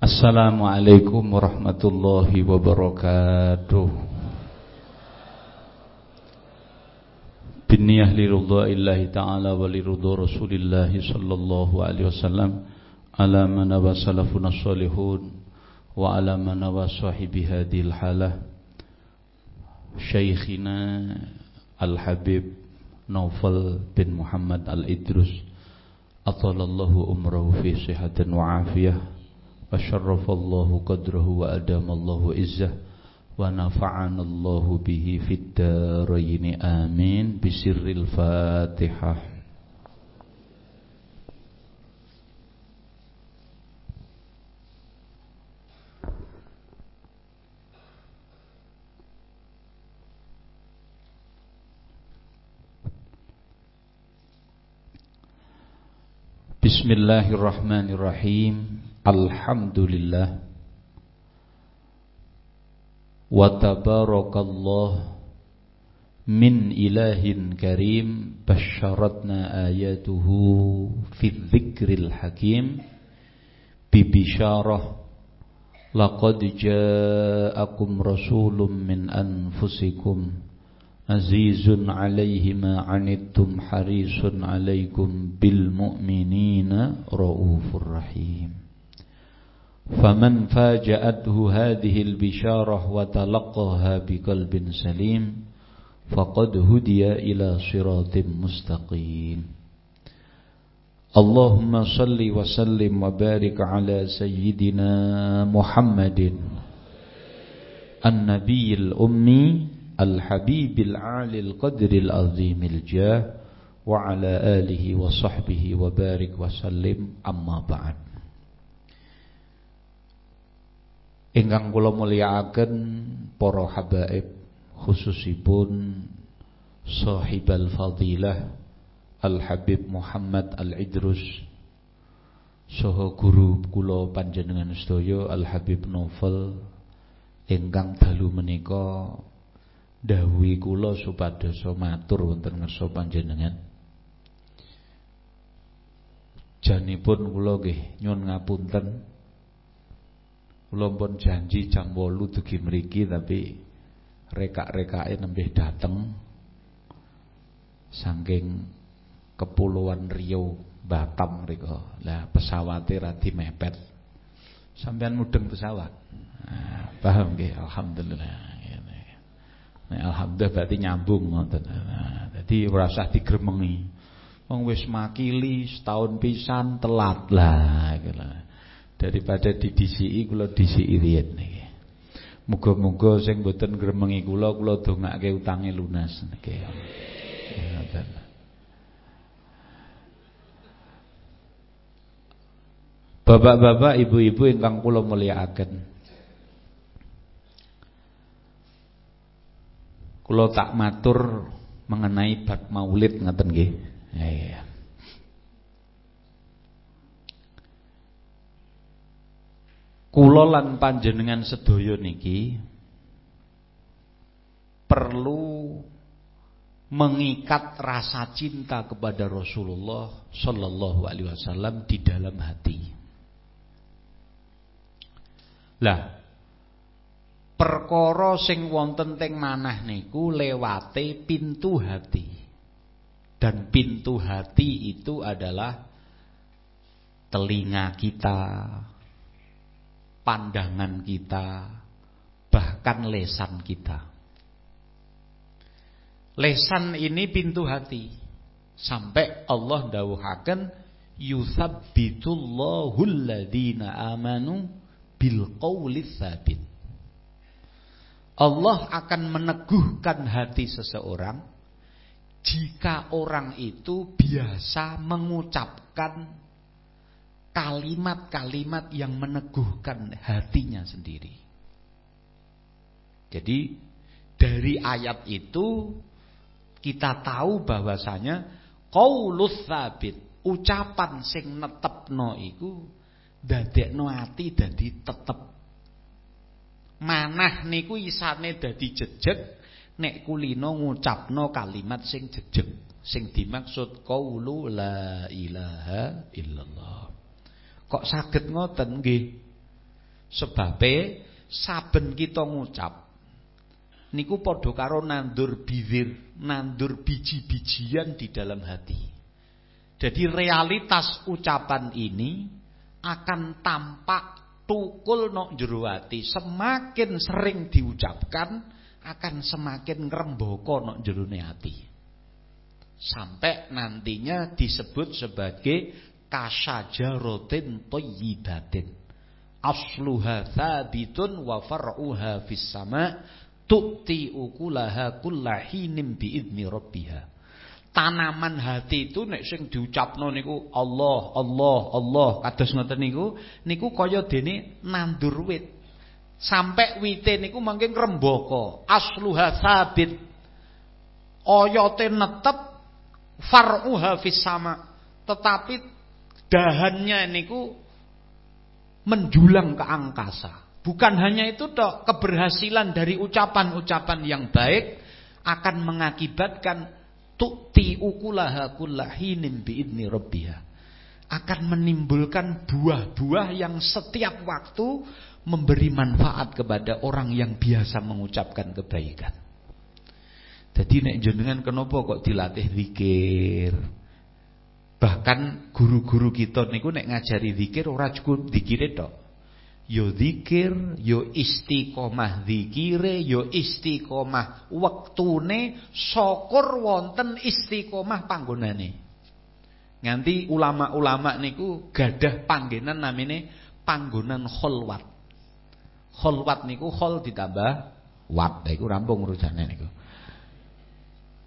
Assalamualaikum warahmatullahi wabarakatuh. Binniyah lirullahillahi ta'ala wa lirudhu rasulillahi sallallahu alaihi wasallam Ala manawa salafun salihun Wa ala manawa sahibi hadil halah Syekhina Al-Habib Naufal bin Muhammad Al-Idrus Atalallahu umrahu fi sihatin wa afiyah وشرف الله قدره وأدام الله عزه ونفعنا الله به في الدارين. آمين. بسر الفاتحة. بسم الله الرحمن الرحيم. الحمد لله وتبارك الله من إله كريم بشرتنا آياته في الذكر الحكيم ببشارة لقد جاءكم رسول من أنفسكم عزيز عليه ما عنتم حريص عليكم بالمؤمنين رؤوف رحيم. فمن فاجأته هذه البشارة وتلقاها بقلب سليم فقد هدي إلى صراط مستقيم. اللهم صل وسلم وبارك على سيدنا محمد النبي الأمي الحبيب العالي القدر العظيم الجاه وعلى آله وصحبه وبارك وسلم. أما بعد. Ingkang kula mulyakaken para habaib khususipun sahibal fadilah Al Habib Muhammad Al Idrus. Saha guru kula panjenengan sedaya Al Habib Novel ingkang dalu menika dawuhi kula supados matur wonten ngarsa panjenengan. Janipun kula nggih nyuwun ngapunten Pun janji jam 8 dugi mriki tapi rekak-rekake nembih dateng saking kepulauan Rio Batam mriko. Lah pesawate ra mepet. Sampean mudeng pesawat. Nah, paham nggih alhamdulillah. Nah, alhamdulillah berarti nyambung ngoten. Nah, dadi ora usah digremengi. Wong wis makili setahun pisan telat lah gitu daripada didisiki kula disiki riyen niki. Muga-muga sing mboten gremengi kula kula dongake utange lunas niki. Bapak-bapak, ibu-ibu ingkang kula mulyakaken. Kula tak matur mengenai bab Maulid ngaten nggih. Ya, ya. Kula lan panjenengan sedaya niki perlu mengikat rasa cinta kepada Rasulullah Shallallahu Alaihi Wasallam di dalam hati. Lah, perkara sing wonten teng manah niku lewate pintu hati. Dan pintu hati itu adalah telinga kita, pandangan kita, bahkan lesan kita. Lesan ini pintu hati. Sampai Allah dawuhaken yuthabbitullahu alladhina amanu bil. Allah akan meneguhkan hati seseorang jika orang itu biasa mengucapkan kalimat-kalimat yang meneguhkan hatinya sendiri. Jadi dari ayat itu kita tahu bahwasanya qaulus sabit, ucapan sing netepno iku dadekno ati dadi tetep. Manah niku isane dadi jejeg nek kulino ngucapno kalimat sing jejeg. Sing dimaksud qaulu la ilaha illallah. Kok saged ngoten nggih? Sebabe saben kita ngucap niku padha karo nandur bibir, nandur biji-bijian di dalam hati. Jadi realitas ucapan ini akan tampak tukul nok jero hati. Semakin sering diucapkan akan semakin ngrembaka nok jerone hati. Sampai nantinya disebut sebagai kasajaratin thayyibatin. Asluha thabitun wa far'uha fis sama' tu'ti ukulaha kullahinim biidni rabbiha. Tanaman hati itu nek sing diucapno niku Allah, Allah, Allah kados ngoten niku niku kaya dene nandur wit. Sampai wite niku mangke ngrembaka, asluha sabit. Oyote netep far'uha fis sama. Tetapi dahannya niku menjulang ke angkasa. Bukan hanya itu dok, keberhasilan dari ucapan-ucapan yang baik akan mengakibatkan tukti ukulaha kullahinin biidni rabbiha. Akan menimbulkan buah-buah yang setiap waktu memberi manfaat kepada orang yang biasa mengucapkan kebaikan. Jadi nek jenengan kenapa kok dilatih zikir? Bahkan guru-guru kita niku nek ngajari zikir ora cukup zikire tok yo zikir, yo istiqomah zikire, yo istiqomah wektune, syukur wonten istiqomah panggonane. Nganti ulama-ulama niku gadah panggenan namine panggonan kholwat. Kholwat niku khol ditambah wat, iku rampung urusane niku.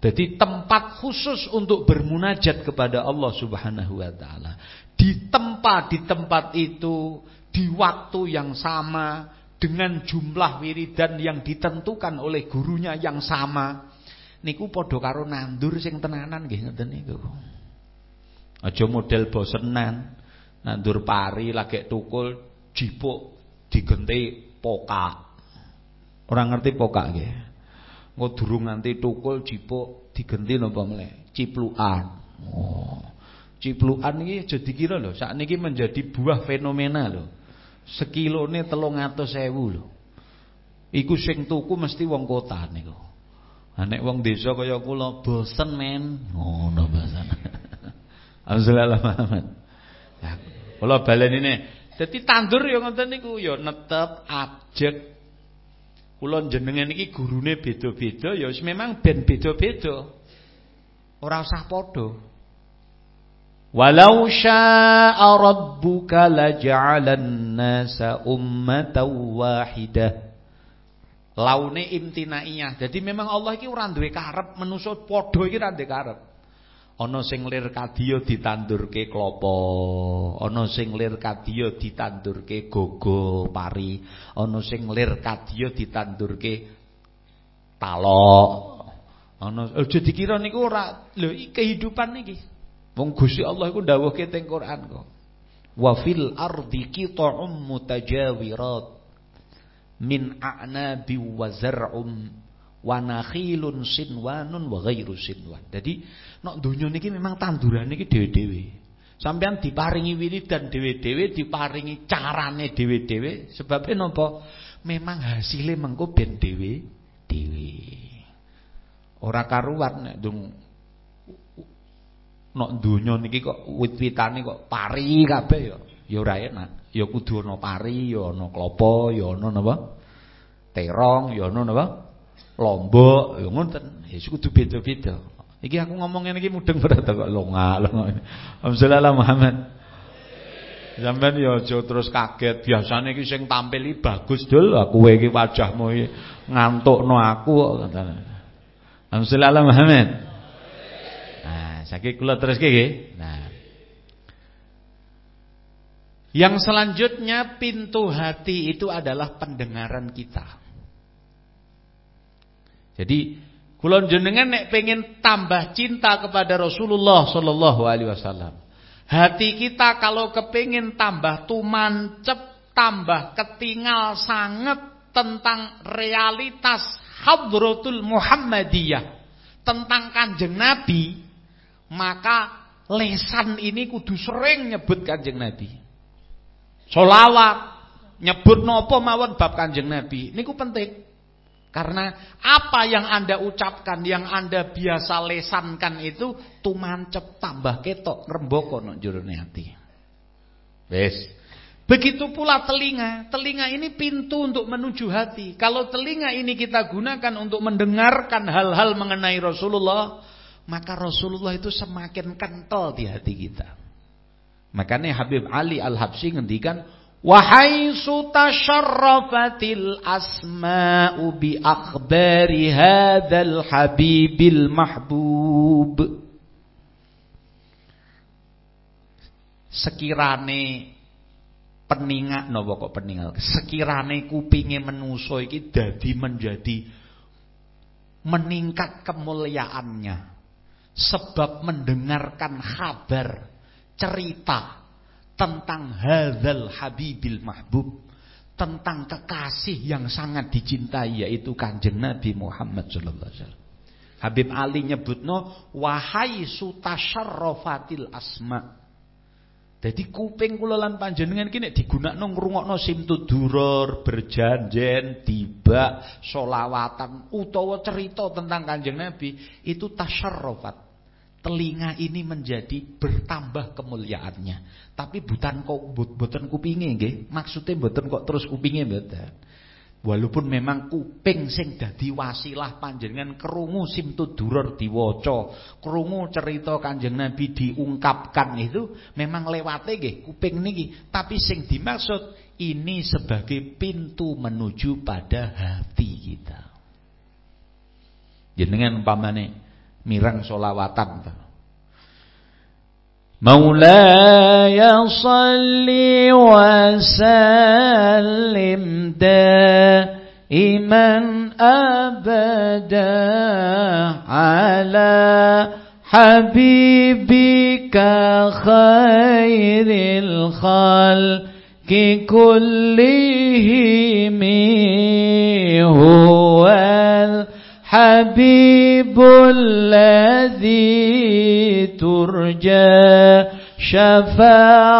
Jadi tempat khusus untuk bermunajat kepada Allah Subhanahu wa taala. Di tempat di tempat itu di waktu yang sama dengan jumlah wiridan yang ditentukan oleh gurunya yang sama. Niku padha karo nandur sing tenanan nggih ngoten niku. Aja model bosenan. Nandur pari lagi tukul jipuk digenti poka orang ngerti poka nggih engko durung nganti tukul jipuk digenti napa meneh ciplukan oh ciplukan iki aja dikira lho sakniki menjadi buah fenomena lho sekilone 300.000 lho. Iku sing tuku mesti wong kota niku. Nah, nek wong desa kaya kula bosen men, ngono bahasane. Alhamdulillah Muhammad. Ya, kula balenine. Dadi tandur ya ngoten niku ya netep ajek. Kula jenengan iki gurune beda-beda ya memang ben beda-beda. Ora usah padha. Walau syaa rabbuka laja'alan nasa ummatan wahidah. Laune imtinaiyah. Jadi memang Allah iki ora duwe karep manusa padha iki ora duwe karep. Ana sing lir kadya ditandurke klapa, ana sing lir kadya ditandurke gogo pari, ana sing lir kadya ditandurke talok. Ana aja dikira niku ora lho kehidupan niki. Wong Gusti Allah iku dawuhke teng Quran kok. Wa fil ardi qita'um mutajawirat min a'nabi wa zar'um wa nakhilun sinwanun wa ghairu sinwan. Jadi nek donya niki memang tanduran niki dhewe-dhewe. Sampeyan diparingi wiridan dhewe-dhewe, diparingi carane dhewe-dhewe, sebabnya napa? Memang hasilnya mengko ben dhewe-dhewe. Ora karuan nek dung Nok donya niki kok wit-witane kok pari kabeh ya. Ya ora enak. Ya kudu ana pari, ya ana klapa, ya ana napa? Terong, ya ana napa? Lombok, ya ngoten. Ya kudu beda-beda. Iki aku ngomongnya niki mudeng berat kok longa-longa. Alhamdulillah Muhammad. Sampeyan ya terus kaget. Biasane iki sing tampil bagus dul, aku iki wajahmu ngantukno aku kok. Alhamdulillah Muhammad. Saiki kula teruske nggih. Nah. Yang selanjutnya pintu hati itu adalah pendengaran kita. Jadi kula jenengan nek pengen tambah cinta kepada Rasulullah sallallahu alaihi wasallam. Hati kita kalau kepingin tambah tumancep, tambah ketinggal sangat tentang realitas Hadratul Muhammadiyah, tentang Kanjeng Nabi, maka lesan ini kudu sering nyebut Kanjeng Nabi. Solawat nyebut nopo mawon bab Kanjeng Nabi niku penting. Karena apa yang Anda ucapkan, yang Anda biasa lesankan itu tumancep tambah ketok ngrembaka no jurune ati. Wis. Begitu pula telinga. Telinga ini pintu untuk menuju hati. Kalau telinga ini kita gunakan untuk mendengarkan hal-hal mengenai Rasulullah, maka Rasulullah itu semakin kental di hati kita. Makanya Habib Ali Al-Habsyi ngendikan Wahai tasharrafatil asma'u bi akhbari hadzal habibil mahbub. Sekirane peningak napa kok peningal? Sekirane kupinge menuso iki dadi menjadi meningkat kemuliaannya sebab mendengarkan kabar cerita tentang hadzal habibil mahbub tentang kekasih yang sangat dicintai yaitu Kanjeng Nabi Muhammad sallallahu alaihi wasallam. Habib Ali nyebutno wahai sutasyarrafatil asma. Jadi kuping kula lan panjenengan iki nek digunakno ngrungokno simtudurur, berjanjen, tiba, solawatan utawa cerita tentang Kanjeng Nabi itu tasyarrafat telinga ini menjadi bertambah kemuliaannya. Tapi bukan kok buatan kupinge nggih. Maksudnya buatan kok terus kupinge mboten. Walaupun memang kuping sing dadi wasilah panjenengan krungu simtudurur diwaca, krungu cerita Kanjeng Nabi diungkapkan itu memang lewate nggih kuping niki, tapi sing dimaksud ini sebagai pintu menuju pada hati kita. Jenengan umpamane mirang solawatan مولاي صل وسلم دائما أبدا على حبيبك خير الخلق كلهم هو الحبيب الذي ترجى شفاعته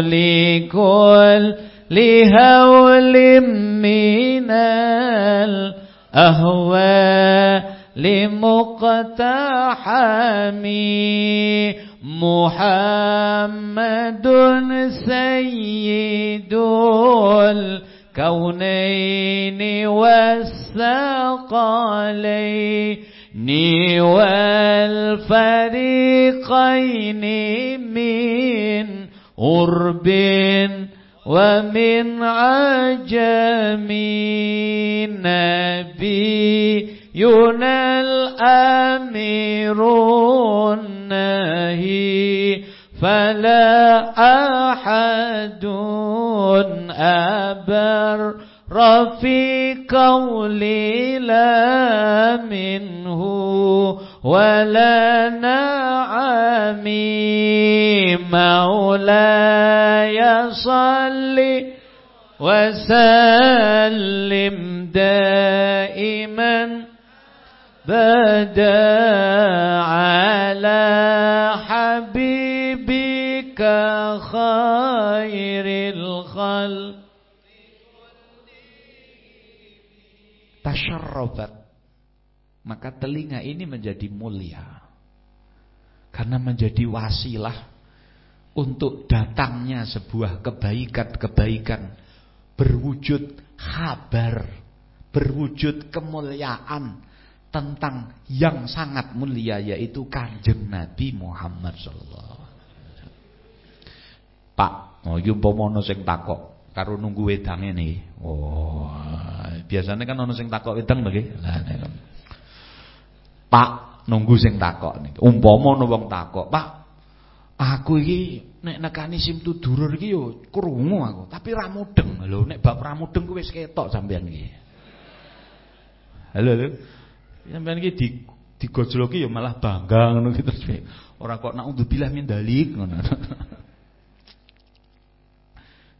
لكل لهول من الأهوال لمقتحم محمد سيد الكونين والثقلين والفريقين من قرب ومن عجم نبينا الأمير النهي. فلا أحد أبر. في قولي لا منه ولا نعمي. مولاي صل وسلم دائما. بدأ الخلق tasyarrabat maka telinga ini menjadi mulia karena menjadi wasilah untuk datangnya sebuah kebaikan-kebaikan berwujud kabar berwujud kemuliaan tentang yang sangat mulia yaitu Kanjeng Nabi Muhammad sallallahu Pak, oh yumpama sing takok karo nunggu wedange nih. Oh, biasanya kan ono sing takok wedang lho Lah Pak nunggu sing takok nih. Umpama wong takok, Pak, aku iki nek nekani simtu durur iki yo krungu aku, tapi ra mudeng. Lho nek bab ra mudeng kuwi wis ketok sampean iki. Halo, halo. Sampean iki di digojloki ya malah bangga ngono gitu. Ora kok nak bilah min dalik ngono.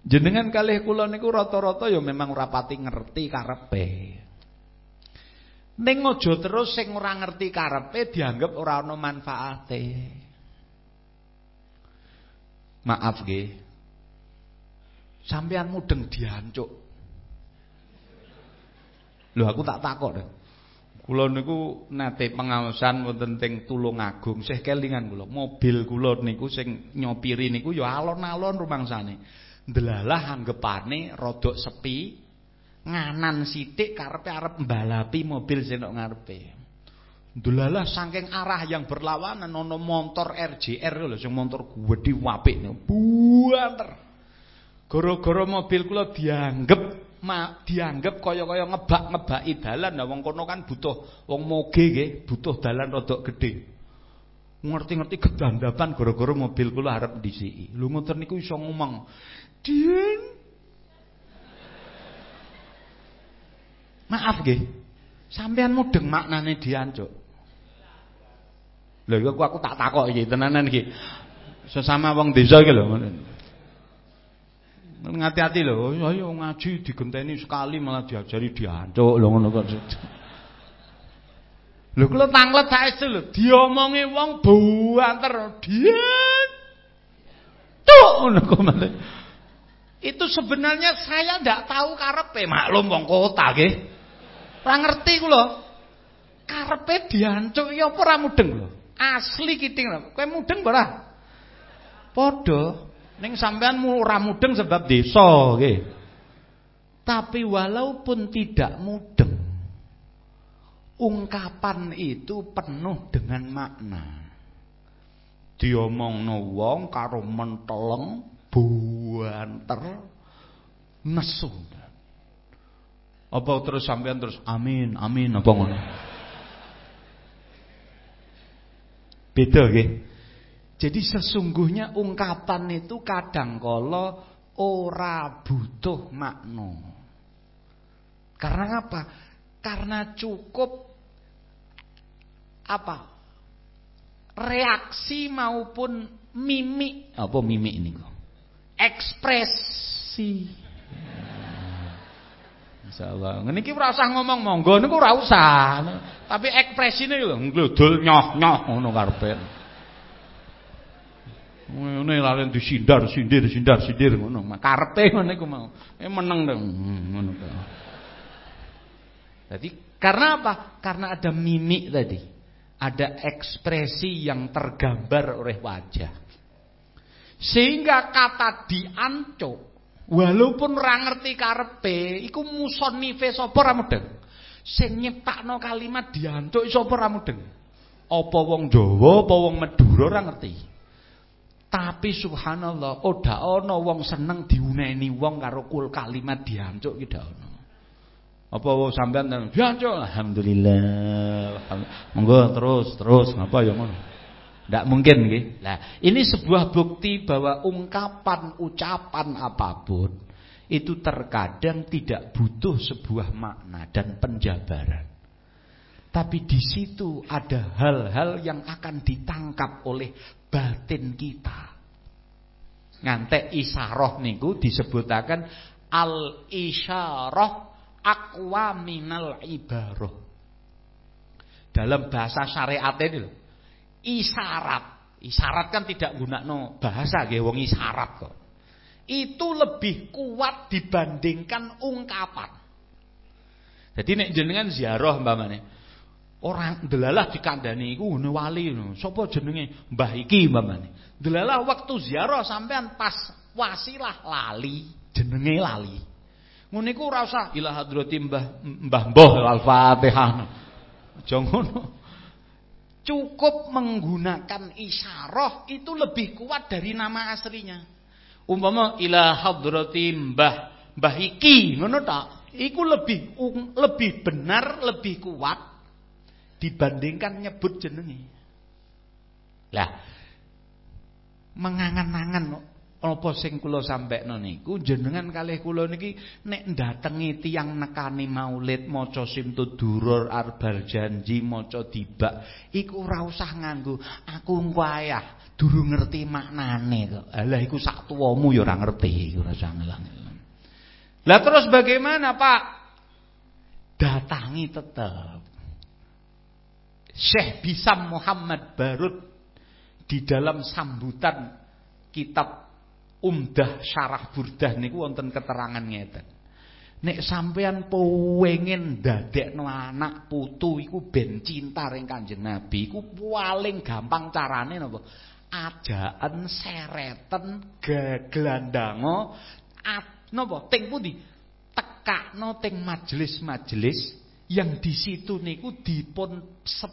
Jenengan kalih kula niku rata-rata ya memang ora pati ngerti karepe. Ning aja terus sing ora ngerti karepe dianggap ora ana manfaate. Maaf nggih. Sampean mudeng diancuk. Lho aku tak takok deh. Kula niku nate pengawasan wonten teng Tulungagung, sih kelingan kula. Mobil kula niku sing nyopiri niku ya alon-alon rumangsane. Delalah anggapane rodok sepi, nganan sithik karepe arep mbalapi mobil sing ngarepe. Delalah saking arah yang berlawanan ana motor RJR lho sing motor gedhe apik buanter. Gara-gara mobil kula dianggep ma, dianggep kaya-kaya ngebak-ngebaki dalan. Lah wong kono kan butuh wong moge nggih, butuh dalan rada gedhe. Ngerti-ngerti gedandapan gara-gara mobil kula arep disiki. Lho ngoten niku iso ngomong. Dien. Maaf nggih. Sampean mudeng maknane diancuk. Lha iku aku tak takok iki tenanan iki. Sesama wong desa iki lho. Ngati-ati lho, ayo ngaji digenteni sekali malah diajari diancuk lho ngono kok. Lho kula tanglet saestu lho, diomongi wong buanter dian. Cuk ngono kok malah. Itu sebenarnya saya ndak tahu karepe maklum wong kota nggih. Ora ngerti kula. Karepe diancuk ya apa ora mudeng lho. Asli kiting lho. Kowe mudeng ora? Padha. Ning sampean ora mudeng sebab desa nggih. Tapi walaupun tidak mudeng, ungkapan itu penuh dengan makna. Diomongno wong karo menteleng buanter nesu. Apa terus sampean terus amin amin apa ngono? Beda nggih. Jadi sesungguhnya ungkapan itu kadang kala ora butuh makna. Karena apa? Karena cukup apa? Reaksi maupun mimik. Apa mimik ini kok? Ekspresi. Insyaallah. Ngene iki ora usah ngomong monggo niku ora usah. Tapi ekspresine lho nglodol nyoh-nyoh ngono karepe. Ngene lalen disindar, sindir, sindar, sindir ngono. Karepe ngono iku mau. Eh meneng dong ngono Jadi karena apa? Karena ada mimik tadi. Ada ekspresi yang tergambar oleh wajah. Sehingga kata diancuk Walaupun ora ngerti karepe, iku musonife sapa ora mudeng. Sing nyiptakno kalimat diantuk sapa ora mudeng. Apa wong Jawa, apa wong Madura ora ngerti. Tapi subhanallah, ora ana wong seneng diuneni wong karo kul kalimat diancuk ki ndak ana. Apa wong sampean diancuk alhamdulillah. Monggo terus terus ngapa ya ngono. Tidak mungkin nggih. Nah, ini sebuah bukti bahwa ungkapan ucapan apa pun itu terkadang tidak butuh sebuah makna dan penjabaran. Tapi di situ ada hal-hal yang akan ditangkap oleh batin kita. Ngantek isyarah niku disebutakan al isyarah aqwa minal ibarah. Dalam bahasa syariat ini loh isyarat. Isyarat kan tidak gunakno bahasa nggih wong isyarat kok. Itu lebih kuat dibandingkan ungkapan. Jadi nek jenengan ziarah mbamane orang delalah dikandani iku ngene wali ngono. Sapa jenenge? Mbah iki mbamane. Delalah waktu ziarah sampean pas wasilah lali, jenenge lali. Ngono iku ora usah Mbah Mbah Al-Fatihah. Cukup menggunakan isyarah itu lebih kuat dari nama aslinya. Umpama ila hadrati mbah mbah iki ngono tak? Iku lebih um, lebih benar, lebih kuat dibandingkan nyebut jenenge. Lah mengangan-angan apa sing kula sampekno niku jenengan kalih kula niki nek ndatengi tiyang nekani maulid maca simtudurur arbal janji maca dibak iku ora usah nganggo aku engko ayah durung ngerti maknane kok. Lah iku sak tuwamu ya ora ngerti ora usah ngelang. Lah terus bagaimana Pak? Datangi tetap. Syekh Bisam Muhammad Barut di dalam sambutan kitab Umdah Syarah Burdah niku wonten keterangan ngeten. Nek sampean pengen dadekno anak putu iku ben cinta ring Kanjeng Nabi iku paling gampang carane napa? Ajaan sereten geglandango napa teng pundi? Tekakno teng majelis-majelis yang di situ niku dipun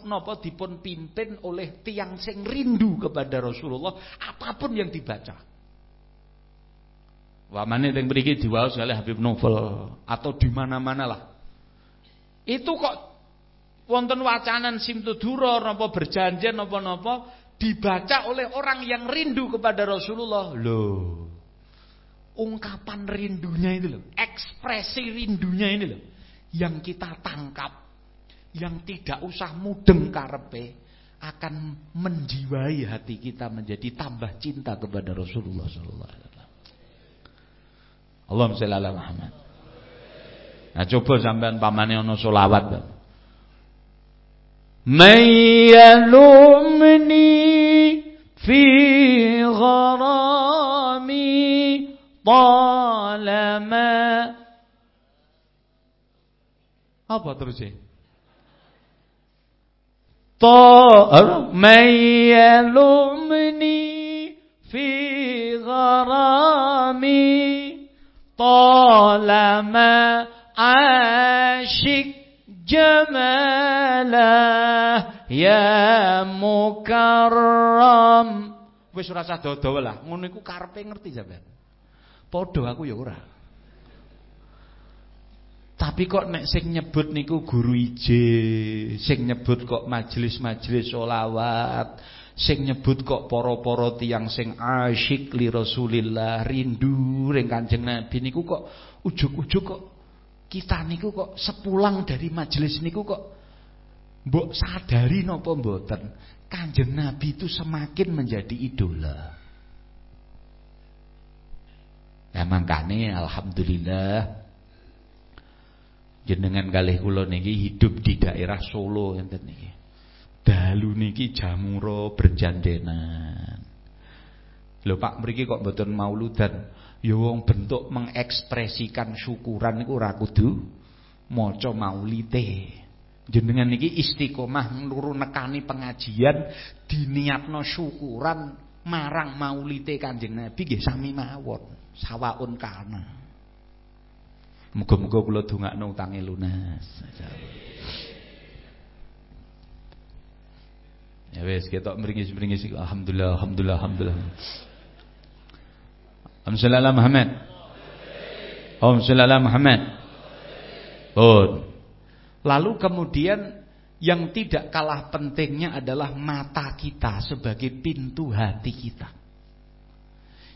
napa dipun pimpin oleh tiang sing rindu kepada Rasulullah apa pun yang dibaca. Wamane yang mriki diwaos oleh Habib Novel atau di mana-mana lah. Itu kok wonten wacanan simtudura napa berjanjian napa-napa dibaca oleh orang yang rindu kepada Rasulullah. Loh. Ungkapan rindunya itu loh, ekspresi rindunya ini loh yang kita tangkap, yang tidak usah mudeng karepe akan menjiwai hati kita menjadi tambah cinta kepada Rasulullah sallallahu alaihi wasallam. Allahumma sholli ala Muhammad. Nah coba sampean pamane ana selawat. Mayyalumni fi gharami talama Apa terusnya? Ta mayyalumni fi gharami طالما عاشق jamalah ya mukarram wis ora usah dodo lah ngono iku karepe ngerti sampean padha aku ya ora tapi kok nek sing nyebut niku guru ije sing nyebut kok majelis-majelis sholawat sing nyebut kok para-para tiyang sing asyik li Rasulillah, rindu ring Kanjeng Nabi niku kok ujug-ujug kok. Kita niku kok sepulang dari majelis niku kok mbok sadari napa mboten? Kanjeng Nabi itu semakin menjadi idola. Ya makane alhamdulillah jenengan kalih kula niki hidup di daerah Solo enten niki dalu niki jamuro berjandenan. Lho Pak mriki kok mboten mauludan. Ya wong bentuk mengekspresikan syukuran niku ora kudu maca maulite. Jenengan niki istiqomah nuru nekani pengajian diniatno syukuran marang maulite Kanjeng Nabi nggih sami mawon. Sawaun kana. Muga-muga kula dongakno utange lunas. Ya wis ketok meringis-meringis alhamdulillah alhamdulillah alhamdulillah. Alhamdulillah Muhammad. Alhamdulillah Muhammad. Oh. Lalu kemudian yang tidak kalah pentingnya adalah mata kita sebagai pintu hati kita.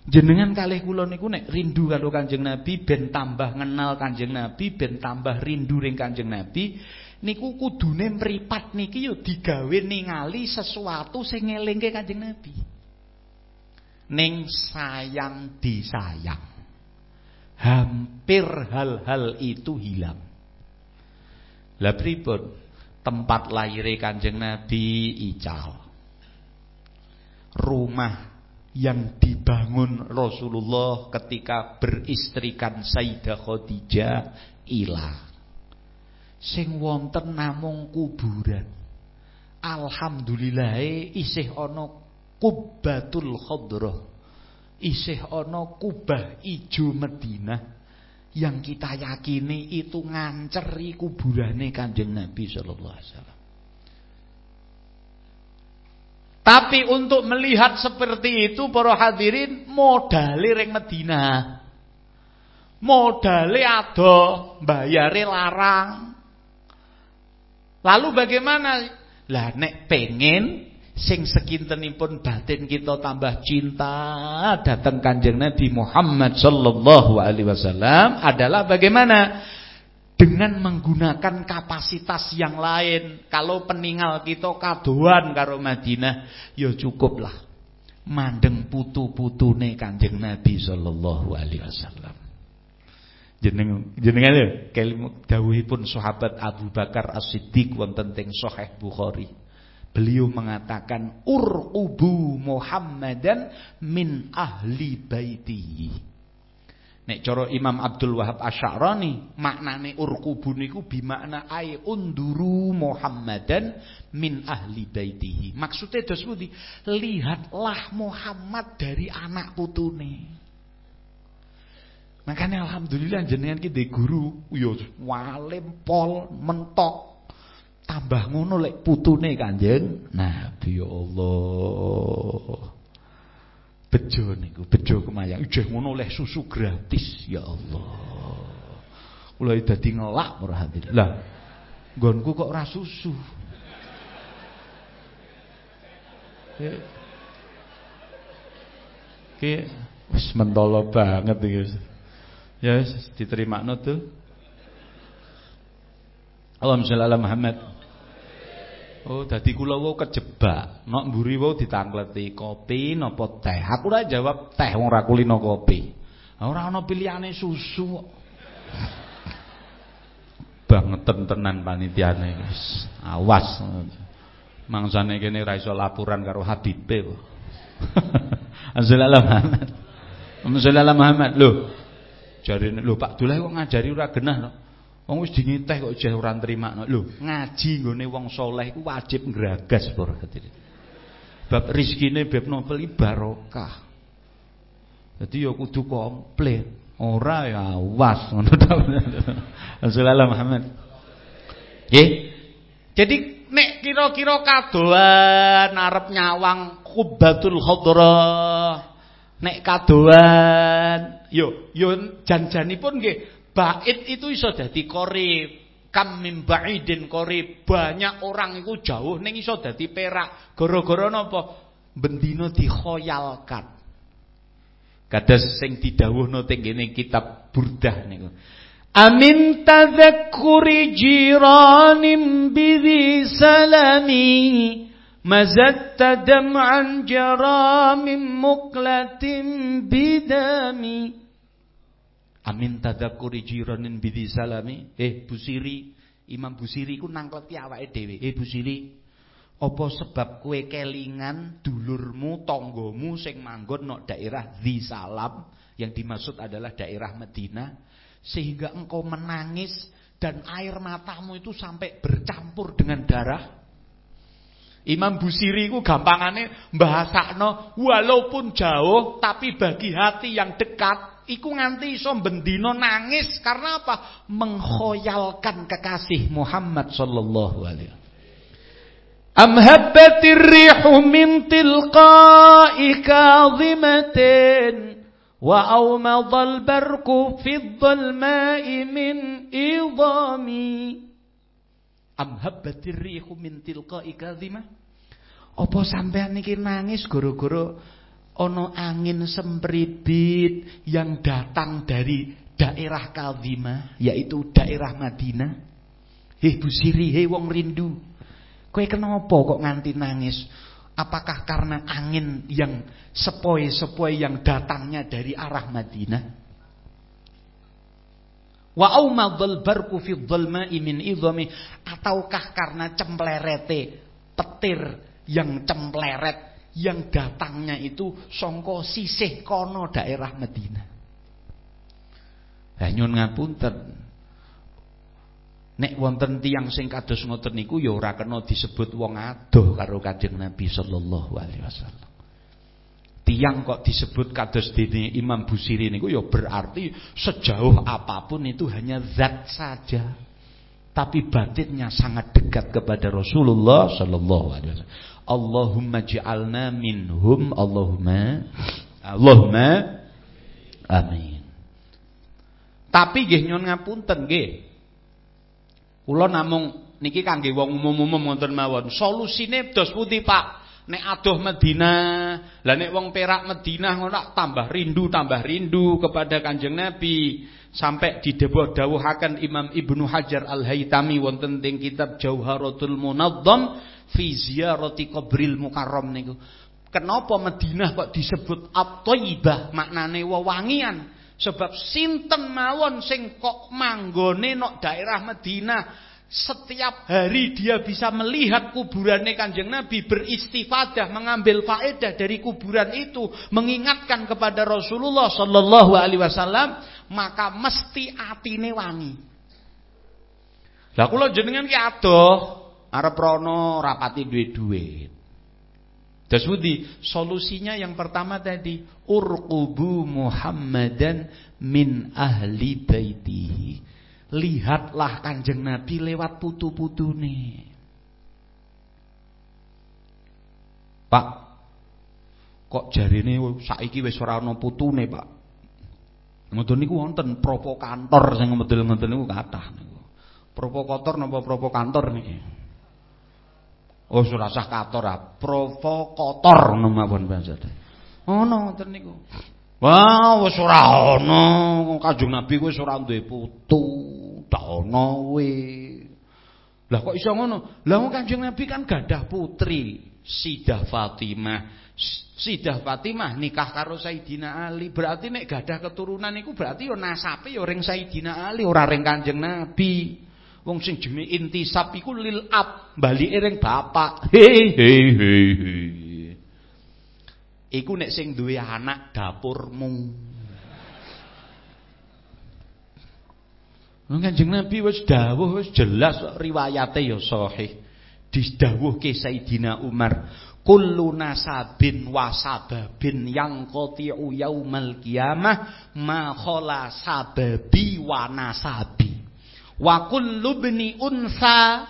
Jenengan kalih kula niku nek rindu karo Kanjeng Nabi ben tambah ngenal Kanjeng Nabi, ben tambah rindu ring Kanjeng Nabi, niku kudune mripat niki yo digawe ningali sesuatu sing ngelingke Kanjeng Nabi. Ning sayang disayang. Hampir hal-hal itu hilang. Lah pripun? Tempat lahir Kanjeng Nabi Ical. Rumah yang dibangun Rasulullah ketika beristrikan Sayyidah Khadijah ilah sing wonten namung kuburan alhamdulillah isih ana kubbatul khadrah isih ana kubah ijo Madinah yang kita yakini itu nganceri kuburane Kanjeng Nabi sallallahu alaihi wasallam Tapi untuk melihat seperti itu para hadirin modale ring Madinah. Modale ado, bayare larang. Lalu bagaimana? Lah nek pengen sing sekintenipun batin kita tambah cinta datang Kanjeng Nabi Muhammad sallallahu alaihi wasallam adalah bagaimana? dengan menggunakan kapasitas yang lain. Kalau peninggal kita kadoan karo Madinah, ya cukuplah. Mandeng putu-putune Kanjeng Nabi sallallahu alaihi wasallam. Jeneng jenengan lho kalimat dawuhipun sahabat Abu Bakar As-Siddiq wonten teng Sahih Bukhari. Beliau mengatakan urqubu Muhammadan min ahli baitihi. Nek cara Imam Abdul Wahab Asy'arani, maknane urqubu niku bimakna ay unduru Muhammadan min ahli baitihi. Maksudnya dos? Lihatlah Muhammad dari anak putune. Makanya alhamdulillah jenengan ki di guru yo walim pol mentok tambah ngono lek putune Kanjeng Nabi ya Allah bejo niku, bejo kemayang. Ijeh ngono oleh susu gratis, ya Allah. Kula dadi ngelak merhati. Lah, nggonku kok ora susu. Ki wis mentolo banget iki. Ya diterima. Allahumma sholli ala Muhammad. Oh, dadi kula wau kejebak. Nok mburi wau ditangleti kopi napa teh. Aku ora jawab teh wong ora kulino kopi. Ora ana pilihane susu. Bangeten tenan panitiane wis. Awas. Mangsane kene ra iso laporan karo Habibe. Assalamualaikum Muhammad. Assalamualaikum Muhammad. Lho. Jarine lho Pak Dullah kok ngajari ora genah no. Wong wis dinyiteh kok jeh ora nrimakno. Lho, ngaji nggone wong saleh iku wajib ngragas para hadirin. Bab rezekine bab novel barokah. Dadi ya kudu komplit. Ora ya awas ngono ta. Rasulullah Muhammad. Nggih. Jadi nek kira-kira kadoan arep nyawang Kubatul Khadrah. Nek kadoan yo yo janjanipun nggih Bait itu iso dadi korib. Kam min ba'idin korib. Banyak orang itu jauh ning iso dadi perak. Gara-gara napa? Bendina dikhoyalkan. Kados sing didhawuhno teng kene kitab Burdah niku. Amin tadzakkuri jiranim bidhi salami mazatta dam'an jaramin muklatin bidami Amin tadakuri jiranin bidi salami. Eh Busiri, Imam Busiri ku nangkleti awake dhewe. Eh Busiri, apa sebab kue kelingan dulurmu, tonggomu sing manggon nok daerah di Salam yang dimaksud adalah daerah Medina sehingga engkau menangis dan air matamu itu sampai bercampur dengan darah? Imam Busiri ku gampangane bahasakno walaupun jauh tapi bagi hati yang dekat iku nganti iso bendino nangis. Karena apa? Menghoyalkan kekasih Muhammad sallallahu alaihi Am habbatir rihu min tilqa'i wa barku fi dhalma'i min idami Am habbatir rihu min tilqa'i kadhimah Apa sampean niki nangis gara-gara ono angin sempribit yang datang dari daerah Kalvima yaitu daerah Madinah. Hei Bu Siri, hei wong rindu. Kowe kenapa kok nganti nangis? Apakah karena angin yang sepoi-sepoi yang datangnya dari arah Madinah? Wa aumadul barku fi dhulma'i min idhami ataukah karena cemplerete petir yang cempleret yang datangnya itu songko sisih kono daerah Medina. Lah nyun ngapunten. Nek wonten tiyang sing kados ngoten niku ya ora kena disebut wong adoh karo Kanjeng Nabi sallallahu alaihi wasallam. Tiang kok disebut kados dene Imam Busiri niku ya berarti sejauh apa pun itu hanya zat saja. Tapi batinnya sangat dekat kepada Rasulullah sallallahu alaihi wasallam. Allahumma ja'alna minhum Allahumma Allahumma amin. Tapi nggih nyon ngapunten nggih. Kula namung niki kangge wong umum-umum ngoten mawon. Solusine dos pundi, Pak? Nek adoh Medina, lah nek wong Perak Medina ngono tambah rindu, tambah rindu kepada Kanjeng Nabi. Sampai didhawuhaken Imam Ibnu Hajar Al-Haitami wonten teng kitab Jauharatul Munazzam fi ziyarati qabril mukarram niku. Kenapa Madinah kok disebut at-thayyibah maknane wewangian? Sebab sinten mawon sing kok manggone nok daerah Madinah setiap hari dia bisa melihat kuburannya kanjeng Nabi beristifadah mengambil faedah dari kuburan itu mengingatkan kepada Rasulullah Shallallahu Alaihi Wasallam maka mesti atine wangi. Lah kula jenengan ki adoh arep rono rapati duit-duit. Das Solusinya yang pertama tadi urqubu Muhammadan min ahli baitihi lihatlah kanjeng Nabi lewat putu-putu nih. Pak, kok jarine saiki wis ora ana putune, Pak. Ngoten niku wonten provokator sing ngedel-ngedel niku kathah niku. Provokator napa provokator niki? Oh, ora usah kator ah, provokator mawon bahasa. Ono ngoten niku. Wah, wis ora ana. Kanjeng Nabi wis ora duwe putu dono we. Lah kok iso ngono? Lah Kanjeng Nabi kan gadah putri, Sidah Fatimah. Sidah Fatimah nikah karo Sayyidina Ali. Berarti nek gadah keturunan iku berarti yo nasabe yo ring Sayyidina Ali, ora ring Kanjeng Nabi. Wong sing jenenge intisab iku lil ab, balike ring bapak. He he he he. Iku nek sing duwe anak dapurmu. Kanjeng Nabi wis dawuh wis jelas riwayate ya sahih. Didhawuhke Sayyidina Umar, kullu nasabin wa sababin yang qati'u yaumal qiyamah ma khala sababi wa nasabi. Wa kullu bni unsa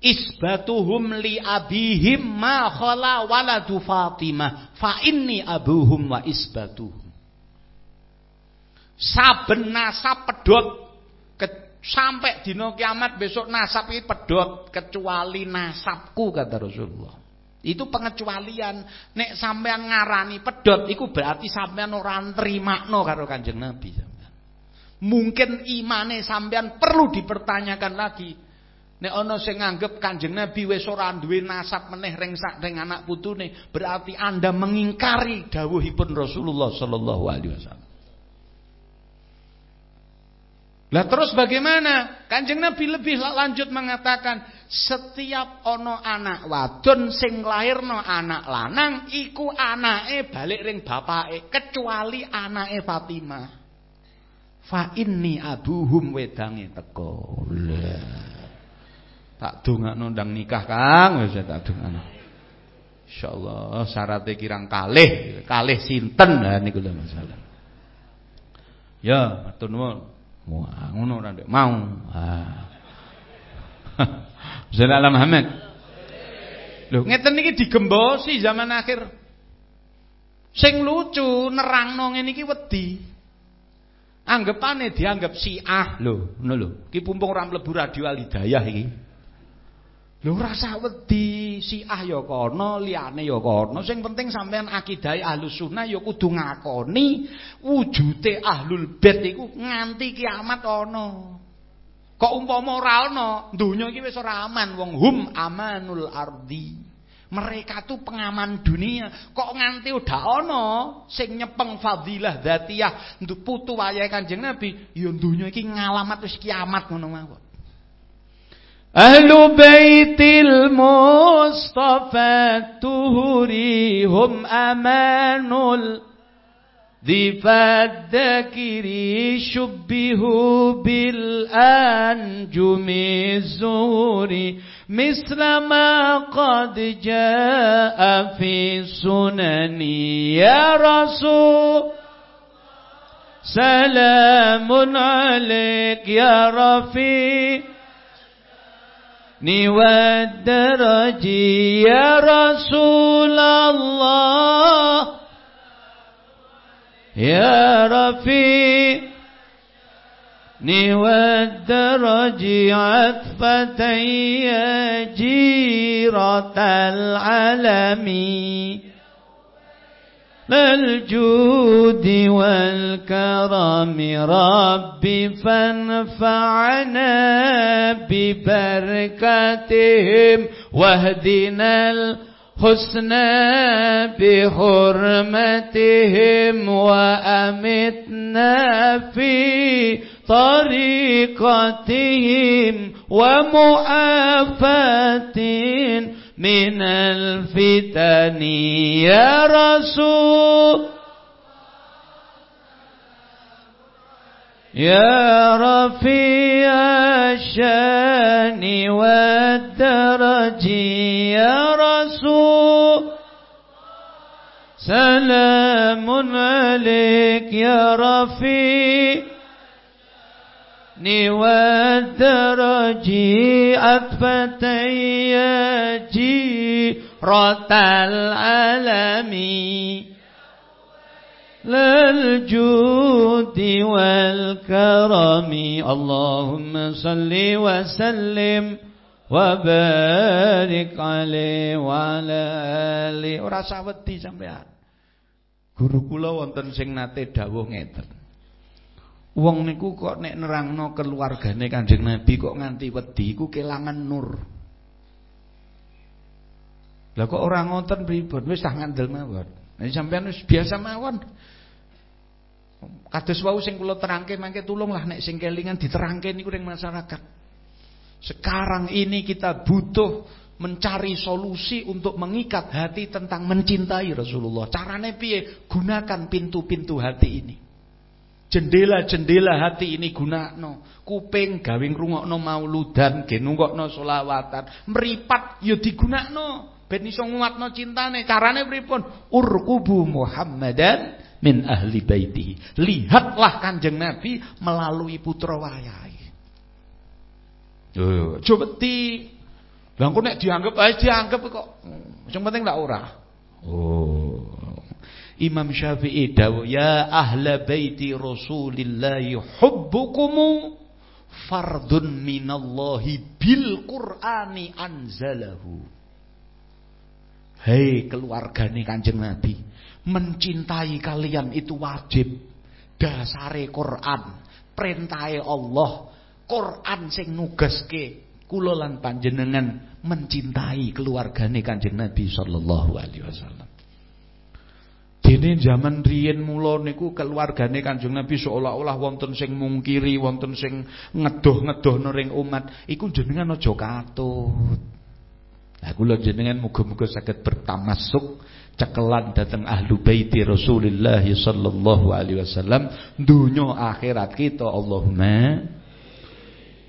isbatuhum li abihim ma khala waladu Fatimah fa inni abuhum wa isbatuhum. Saben nasab pedhot Sampai dino kiamat besok nasab ini pedot kecuali nasabku kata Rasulullah. Itu pengecualian. Nek sampean ngarani pedot itu berarti sampean orang terima no karo Kanjeng Nabi Mungkin imane sampean perlu dipertanyakan lagi. Nek ana sing nganggep Kanjeng Nabi wis ora duwe nasab meneh ring sak ring anak putune, berarti Anda mengingkari dawuhipun Rasulullah sallallahu alaihi wasallam. Lah terus bagaimana? Kanjeng Nabi lebih lanjut mengatakan setiap ono anak wadon sing lahirno anak lanang iku anake balik ring bapake kecuali anake Fatimah. Fa inni abuhum wedange teko. Tak dongakno ndang nikah Kang, wis tak dongakno. Insyaallah syaratnya kirang kalih, kalih sinten lah lho masalah. Ya, matur nuwun. Wah, ngono ora ndek mau. Ah. Salam Muhammad. Lho, ngeten iki digembosi zaman akhir. Sing lucu nerangno ngene iki wedi. Anggapane dianggap Syiah lho, ngono lho. Ki pumpung ora mlebu radio Al Hidayah. Lho rasa wedi, Syiah ya kono, liyane ya kono. Sing penting sampean akidahe Ahlus Sunnah ya kudu ngakoni wujute Ahlul Bait iku nganti kiamat ana. Kok umpama ora ana, donya iki wis ora aman, wong hum amanul ardi. Mereka tuh pengaman dunia. Kok nganti udah ana sing nyepeng fadilah dzatiyah putu wayahe Kanjeng Nabi, ya donya iki ngalamat wis kiamat ngono mawon. أهل بيت المصطفى التهري هم أمان ذي فالذكر شبه بالأنجم الزور مثل ما قد جاء في السنن يا رسول سلام عليك يا رفيق. والدرج يا رسول الله. يا رفيق والدرج عطفتي جيرة العالمين. الجود والكرم رب فانفعنا ببركتهم واهدنا الحسنى بحرمتهم وأمتنا في طريقتهم ومؤافاة من الفتن يا رسول يا رفيع الشأن والدرج يا رسول سلام عليك يا رفيع والدرج. rotal alami lil judi wal karami. Allahumma salli wa sallim wa barik alaihi wa sampean. Guru kula wonten sing nate dawuh ngeten. Wong niku kok nek nerangno keluargane Kanjeng Nabi kok nganti wedi iku kelangan nur lah kok ora ngoten pripun wis tak ngandel mawon Nek sampean wis biasa mawon Kados wau sing kula terangke mangke tulunglah nek sing kelingan diterangke niku ring masyarakat. Sekarang ini kita butuh mencari solusi untuk mengikat hati tentang mencintai Rasulullah. Carane piye? Gunakan pintu-pintu hati ini. Jendela-jendela hati ini gunakno. Kuping gawe ngrungokno mauludan, ge nungokno selawatan. Meripat ya digunakno ben iso nguatno cintane. Carane pripun? Urqubu Muhammadan min ahli baiti. Lihatlah Kanjeng Nabi melalui putra wayahe. Yo, coba ti. Lah nek dianggap ae dianggap kok. Sing penting tak ora. Oh. Imam Syafi'i dawuh ya ahla baiti Rasulillah hubbukum fardun minallahi bil Qur'ani anzalahu. Hei keluargane Kanjeng Nabi, mencintai kalian itu wajib. Dasare Quran, perintahe Allah. Quran sing nugaske kula lan panjenengan mencintai keluargane Kanjeng Nabi sallallahu alaihi wasallam. Dene zaman riyen mula niku keluargane Kanjeng Nabi seolah-olah wonten sing mungkiri, wonten sing ngedoh-ngedohno ring umat, iku jenengan aja katut. Nah kula jenengan muga-muga saged bertamasuk cekelan dateng ahlu baiti Rasulullah sallallahu alaihi wasallam. Dunya akhirat kita Allahumma.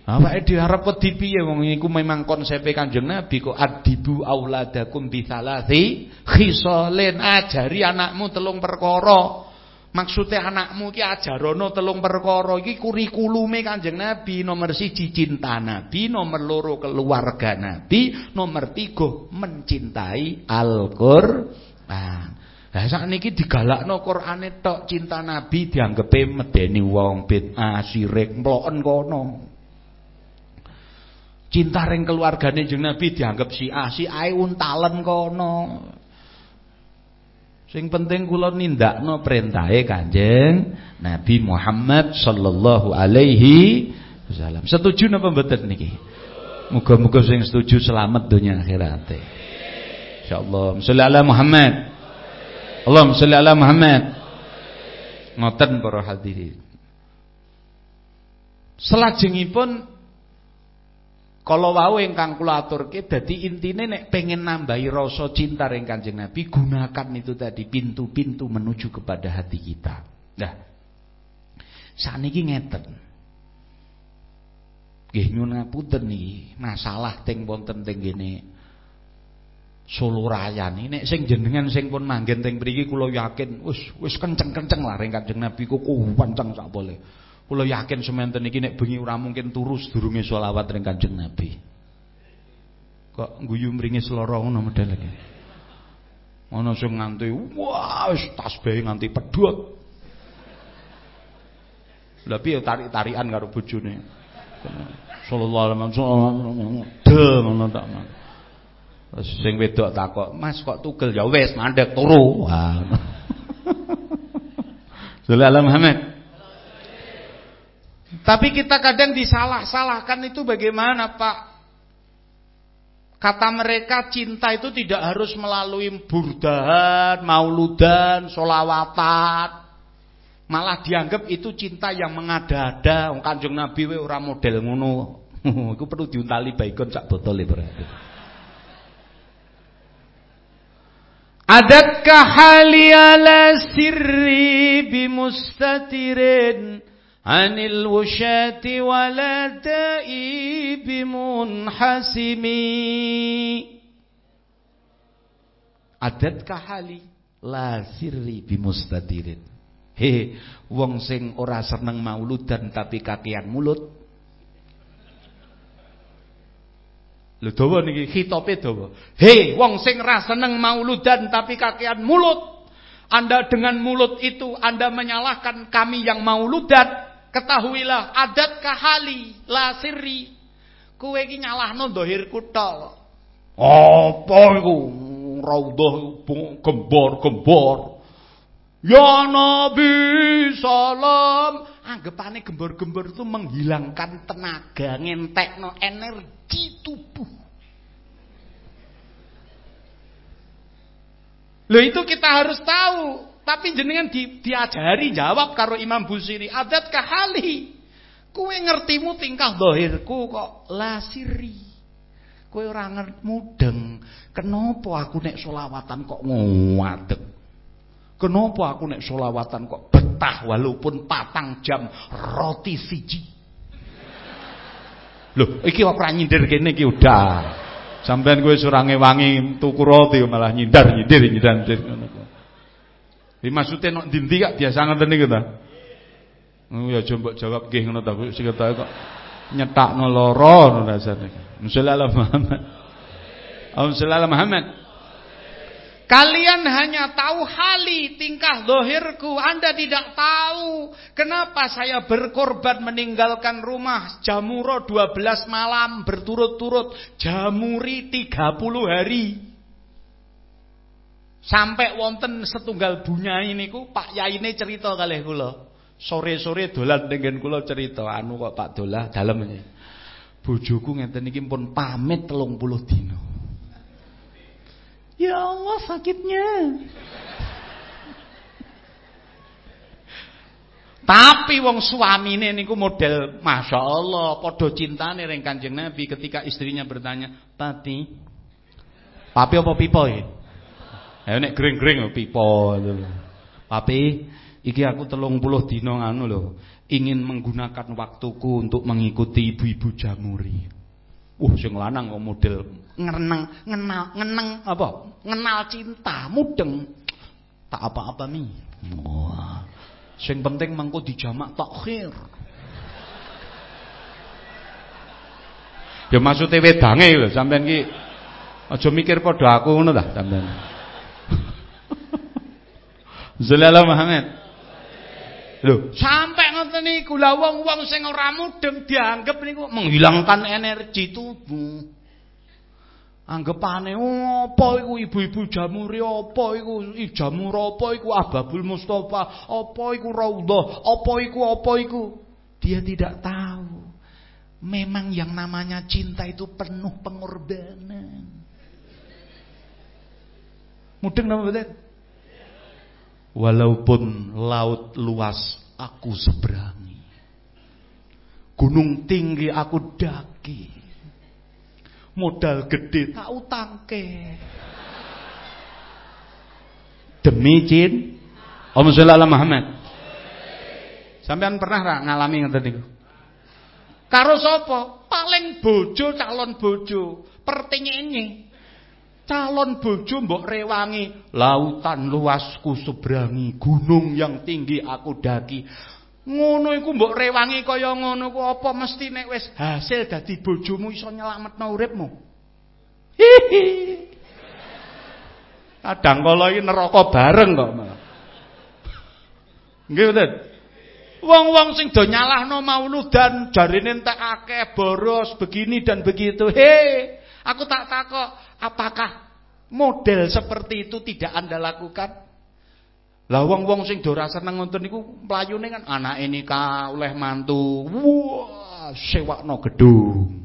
Awake arep wedi piye? Wong iku memang konsep Kanjeng Nabi kok adibu auladakum bi thalathi khisalin. Ajari anakmu telung perkara Maksudnya anakmu ki ajarono telung perkara iki kurikulume Kanjeng Nabi nomor siji cinta Nabi, nomor loro keluarga Nabi, nomor tiga mencintai Al-Qur'an. Lah sakniki digalakno Qur'ane tok cinta Nabi dianggepe medeni wong bid'ah syirik mloken kono. Cinta ring keluargane Jeng Nabi dianggap si A, si A untalen kono. Sing penting kula nindakno perintahe Kanjeng Nabi Muhammad sallallahu alaihi wasallam. Setuju napa mboten niki? Muga-muga sing setuju selamat dunia akhirat. Insyaallah. Shalli ala Muhammad. Allahumma shalli ala Muhammad. Ngoten para hadirin. Selajengipun kalau wau ingkang kula aturke dadi intine nek pengen nambahi rasa cinta ring Kanjeng Nabi, gunakan itu tadi pintu-pintu menuju kepada hati kita. Nah. Saniki ngeten. Nggih nyuwun ngapunten niki, masalah teng wonten teng kene Solo Raya nih nek sing jenengan sing pun manggen teng mriki kula yakin wis wis kenceng-kenceng lah ring Kanjeng Nabi ku kuwanceng sak boleh. Kula yakin sementen iki nek bengi ora mungkin turu sedurunge selawat ring Kanjeng Nabi. Kok guyu mringi seloro ngono model iki. Ana sing nganti wah wis tasbih nganti pedhot. Lah piye tarik-tarikan karo bojone. Sallallahu alaihi wasallam. De ngono tak. Terus sing wedok takok, "Mas kok tugel ya wis mandek turu." Wah. Sallallahu Muhammad. Tapi kita kadang disalah-salahkan itu bagaimana Pak? Kata mereka cinta itu tidak harus melalui burdahan, mauludan, solawatan. Malah dianggap itu cinta yang mengada-ada. Kanjeng Nabi we ora model ngono. Iku perlu diuntali baikon sak botol berarti. Adatka hali ala sirri bimustatirin anil wushati wala da'i bimunhasimi Adatka hali la sirri bimustatirin He, wong sing ora seneng mauludan tapi kakean mulut. Lho dawa niki khitope dawa. He, wong sing ora seneng mauludan tapi kakean mulut. Anda dengan mulut itu Anda menyalahkan kami yang mauludan. Ketahuilah adat kahali la sirri. Kowe iki nyalahno dhahirku tok. Apa iku? Raudhah gembor-gembor. Ya Nabi salam. Anggapane gembor-gembor itu menghilangkan tenaga, ngentekno energi tubuh. Loh itu kita harus tahu. Tapi jenengan di, diajari jawab karo Imam Busiri. Adat kahali. Kue ngertimu tingkah dohirku kok lasiri. Kue orang mudeng. Kenapa aku nek solawatan kok ngadeg? Kenapa aku nek solawatan kok betah walaupun patang jam roti siji? Loh, iki kok ora nyindir kene iki udah. Sampeyan kowe surange wangi tuku roti malah nyindar nyindir nyindir ngono kok. Iki maksude nek ndi kak biasa ngoten niku ta? Oh ya coba jawab nggih ngono ta sing kok nyetakno lara ngono rasane. Muhammad. Allahumma Muhammad. Kalian hanya tahu hali tingkah dohirku. Anda tidak tahu kenapa saya berkorban meninggalkan rumah. Jamuro 12 malam berturut-turut. Jamuri 30 hari. Sampai wonten setunggal ini ku Pak Yai ini cerita kali kula. Sore-sore dolan dengan kula cerita. Anu kok Pak Dolah dalam ini. Bojoku ngeten iki pun pamit telung puluh dino. Ya Allah sakitnya. Tapi wong suamine niku model Masya Allah Podo cintane ring Kanjeng Nabi ketika istrinya bertanya, "Papi, papi apa pipo ya?" Ya nek gring-gring pipo Papi, iki aku telung puluh dino anu loh, ingin menggunakan waktuku untuk mengikuti ibu-ibu jamuri. Uh, sing lanang kok model ngeneng, ngenal, ngeneng apa? Ngenal cinta, mudeng. Tak apa-apa mi. Wah. Sing penting mengko dijamak takhir. Ya maksude wedange lho sampean ki aja mikir padha aku ngono ta sampean. Sallallahu Muhammad. Lho, sampai ngoten niku lha wong-wong sing ora mudeng dianggep niku menghilangkan energi tubuh. Anggapane oh, iku ibu-ibu jamuri apa iku jamur apa iku Ababul Mustafa apa iku Raudhah apa iku apa iku dia tidak tahu. Memang yang namanya cinta itu penuh pengorbanan. Mudeng napa mboten? Walaupun laut luas aku seberangi. Gunung tinggi aku daki. Modal gede tak utangke. Demi jin. Om sallallahu Muhammad. Sampean pernah ra ngalami ngoten niku? Karo sapa? Paling bojo calon bojo. Pertingene calon bojo mbok rewangi. Lautan luasku seberangi gunung yang tinggi aku daki. Ngono iku mbok rewangi kaya ngono ku apa mesti nek wis hasil dadi bojomu iso nyelametno uripmu? Kadang kala iki neraka bareng kok nggih mboten Wong-wong sing do nyalahno mauludan jarine entek akeh boros begini dan begitu. He, aku tak takok Apakah model seperti itu tidak Anda lakukan? Lah wong-wong sing do seneng ngoten niku mlayune kan ini ka oleh mantu. Wah, sewakno gedung.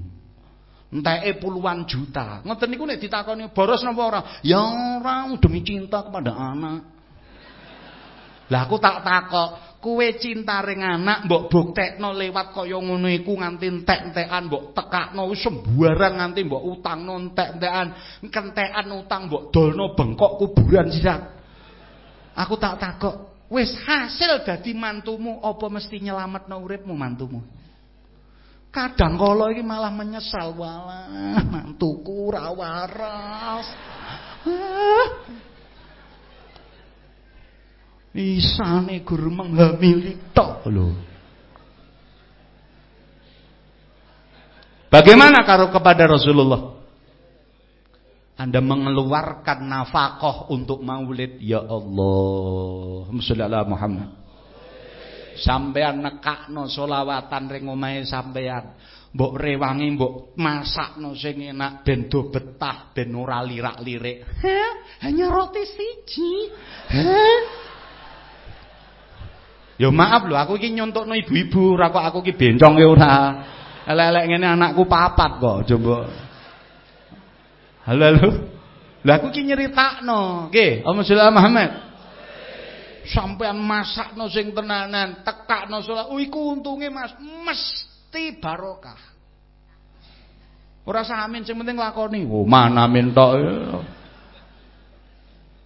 Enteke puluhan juta. Ngoten niku nek ditakoni boros napa ora? Ya ora demi cinta kepada anak. Lah aku tak takok, Kowe cinta ring anak mbok buktekno lewat kaya ngono iku nganti entek-entekan mbok tekakno sembarang nganti mbok utangno entek-entekan, kentekan utang mbok dolno bengkok kuburan sirat. Aku tak takok, wis hasil dadi mantumu apa mesti nyelametno uripmu mantumu? Kadang kala iki malah menyesal walah mantuku ora waras. Ah. Isane gur menghamili tok lho. Bagaimana karo kepada Rasulullah? Anda mengeluarkan nafkah untuk maulid ya Allah. Mushollah Muhammad. Sampean nekakno solawatan ring omahe sampean. Mbok rewangi mbok masakno sing enak ben do betah ben ora lirak-lirik. Hanya roti siji. Ya maaf lho, aku iki nyontokno ibu-ibu, ora kok aku iki bencong ya ora. Elek-elek ngene anakku papat kok, coba. Halo halo. Lah aku iki nyeritakno, nggih, Om Muhammad. Sampean masakno sing tenanan, tekakno salat. Oh iku untunge Mas, mesti barokah. Ora samin sing penting lakoni. Oh, mana min tok.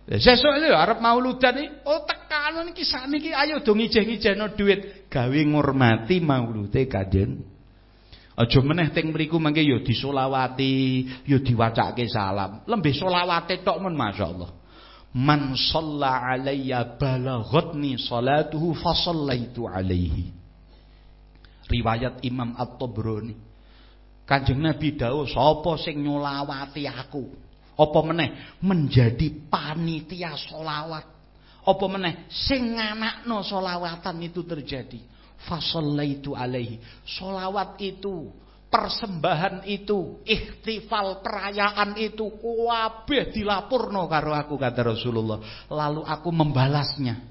Sesuk lho arep mauludan iki, oh tekan niki sakniki ayo do ngijeh-ngijehno dhuwit gawe ngurmati maulude Kanjeng. Aja meneh teng mriku mangke ya disolawati, ya diwacake salam. Lembih solawate tok men masyaallah. Man shalla alayya balaghatni salatuhu fa sallaitu alaihi. Riwayat Imam At-Tabrani. Kanjeng Nabi dawuh, sapa sing nyolawati aku? Apa meneh menjadi panitia solawat. Apa meneh sing nganakno solawatan itu terjadi. Fasallaitu alaihi. Solawat itu persembahan itu, ikhtifal perayaan itu, kabeh dilapurno karo aku kata Rasulullah. Lalu aku membalasnya.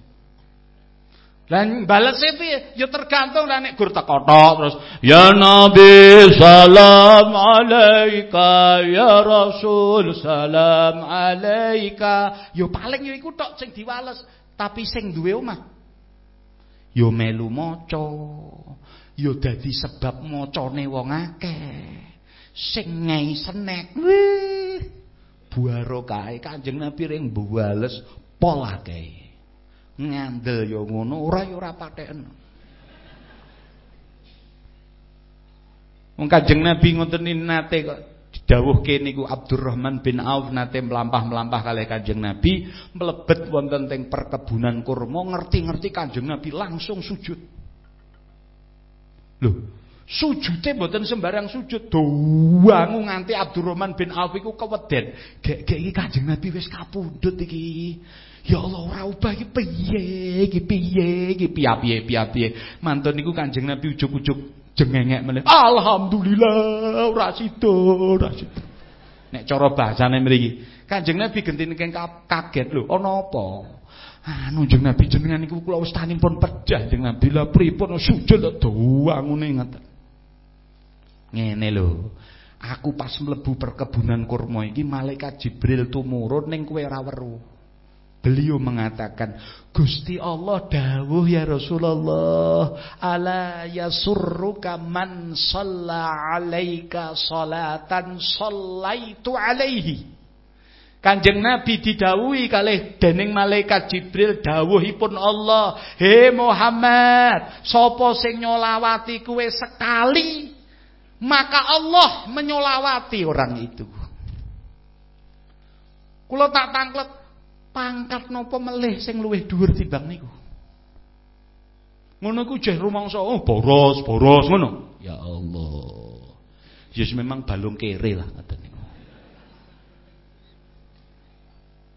Dan balesnya piye? Ya tergantung lah nek gur teko terus ya Nabi salam alaika ya Rasul salam alaika. Ya paling ya iku tok sing diwales, tapi sing duwe omah ya melu maca. Ya dadi sebab macane wong akeh. Sing ngei senek. Wih. Barokah Kanjeng Nabi ring mbales pol akeh ngandel ya ngono ora ya ora patheken Wong Kanjeng Nabi ngoten nate kok didhawuhke niku Abdurrahman bin Auf nate melampah-melampah kalih Kanjeng Nabi mlebet wonten teng perkebunan kurma ngerti-ngerti Kanjeng Nabi langsung sujud. Lho, sujudnya mboten sembarang sujud dowangu nganti Abdurrahman bin Auf iku keweden. Gek-gek iki Kanjeng Nabi wis kapundhut iki. Ya Allah ora ubah iki piye iki piye iki piye piye piye mantun niku Kanjeng Nabi ujug-ujug jengengek meneh alhamdulillah ora sida ora sida nek cara bahasane mriki Kanjeng Nabi gentine kaget lho ana apa? Anu jeneng Nabi jenengan niku kula wis pun pecah jeneng Nabi. La pripun sujud doang ngene ngeten. Ngene lho. Aku pas mlebu perkebunan kurma iki malaikat Jibril tumurun ning kowe ora weruh Beliau mengatakan, Gusti Allah dawuh ya Rasulullah, ala yasurruka man shalla alaika salatan sallaitu alaihi. Kanjeng Nabi didawuhi kalih dening malaikat Jibril dawuhipun Allah, "He Muhammad, sapa sing nyolawati kuwe sekali, maka Allah menyolawati orang itu." Kula tak tanglet pangkat nopo melih sing luwih dhuwur timbang niku. Ngono ku jeh rumangsa oh boros, boros ngono. Ya Allah. Yes memang balung kere lah ngoten niku.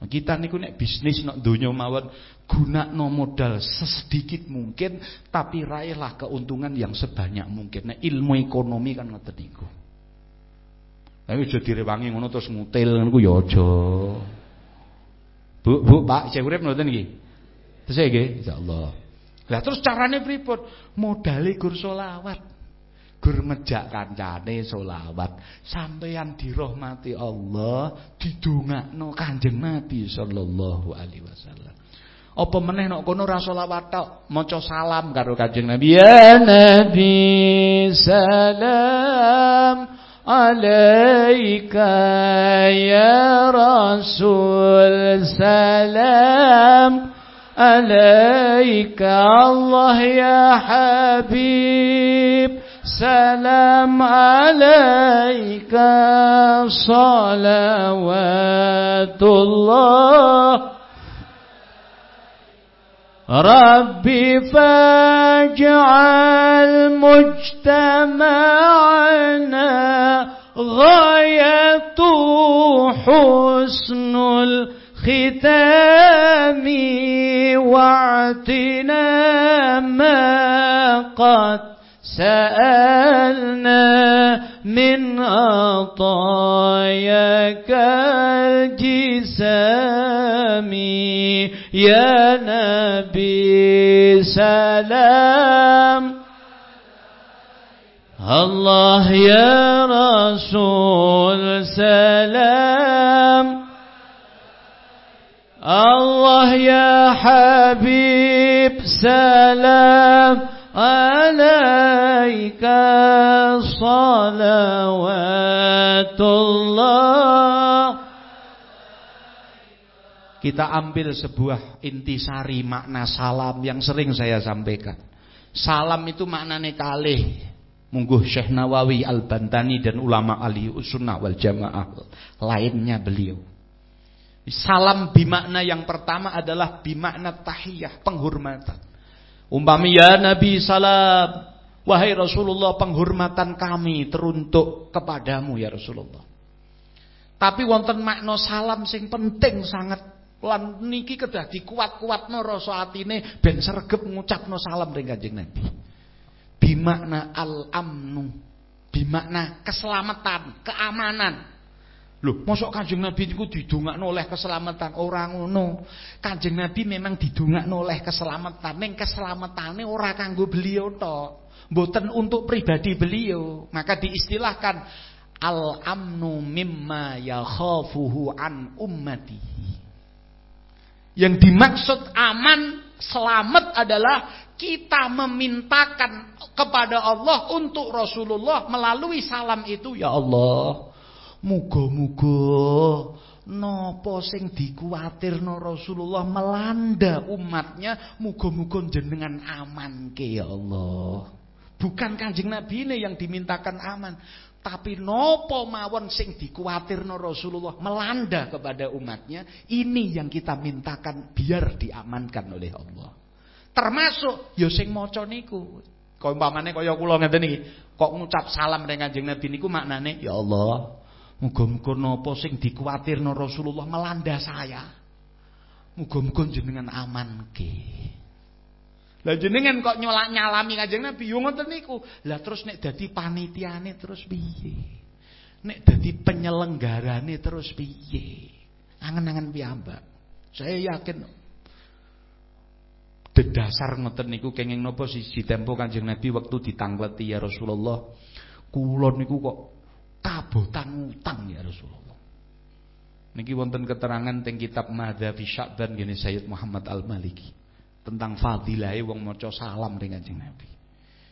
Kita niku nek bisnis nek donya mawon gunakno modal sesedikit mungkin tapi raihlah keuntungan yang sebanyak mungkin. Nek ilmu ekonomi kan ngoten niku. Tapi aja direwangi ngono terus ngutil ngono ku ya aja. Bu, Bu, Pak, saya urip ngoten iki. Terus nggih, insyaallah. Lah terus carane pripun? Modale gur selawat. Gur mejak kancane selawat. Sampeyan dirahmati Allah, didongakno Kanjeng Nabi sallallahu alaihi wasallam. Apa meneh nek kono ora selawat tok, maca salam karo Kanjeng Nabi. Ya Nabi salam alaika ya Rasul salam alaika Allah ya Habib salam alaika salawatullah ربي فاجعل مجتمعنا غاية حسن الختام واعتنا ما قد سألنا من عطاياك الجسام. يا نبي سلام. الله يا رسول سلام. الله يا حبيب سلام. عليك صلوات الله. Kita ambil sebuah intisari makna salam yang sering saya sampaikan. Salam itu maknanya kalih. Mungguh Syekh Nawawi Al-Bantani dan ulama ahli sunnah wal jamaah lainnya beliau. Salam bimakna yang pertama adalah bimakna tahiyah, penghormatan. Umpami ya Nabi salam, wahai Rasulullah penghormatan kami teruntuk kepadamu ya Rasulullah. Tapi wonten makna salam sing penting sangat Lan niki kedah dikuat-kuatno rasa atine ben sregep ngucapno salam ring Kanjeng Nabi. Bimakna al-amnu, bimakna keselamatan, keamanan. Loh, mosok Kanjeng Nabi niku didongakno oleh keselamatan ora ngono. Kanjeng Nabi memang didongakno oleh keselamatan, ning keselamatane ora kanggo beliau tok. Mboten untuk pribadi beliau. Maka diistilahkan al-amnu mimma yakhafuhu an ummatihi. Yang dimaksud aman, selamat adalah kita memintakan kepada Allah untuk Rasulullah melalui salam itu ya Allah. Muga-muga napa sing dikuatirno Rasulullah melanda umatnya, muga-muga jenengan aman ke ya Allah. Bukan Kanjeng Nabi ini yang dimintakan aman, tapi nopo mawon sing dikuatirno Rasulullah melanda kepada umatnya, ini yang kita mintakan biar diamankan oleh Allah. Termasuk ya sing maca niku. Kaya umpamane kaya kula ngeten iki, kok ngucap salam ning Kanjeng Nabi niku maknane ya Allah, muga-muga napa sing dikuatirno Rasulullah melanda saya. Muga-muga jenengan amanke. Lah jenengan kok nyolak nyalami Kanjeng Nabi yo ngoten niku. Lah terus nek dadi panitiane terus piye? Nek dadi penyelenggarane terus piye? Angen-angen piyambak. Saya yakin dedasar ngoten niku kenging napa siji tempo Kanjeng Nabi waktu ditangleti ya Rasulullah. Kula niku kok kabotan utang ya Rasulullah. Niki wonten keterangan teng kitab Madhabi Sya'ban gini Sayyid Muhammad Al-Maliki tentang fadilah wong maca salam dengan Kanjeng Nabi.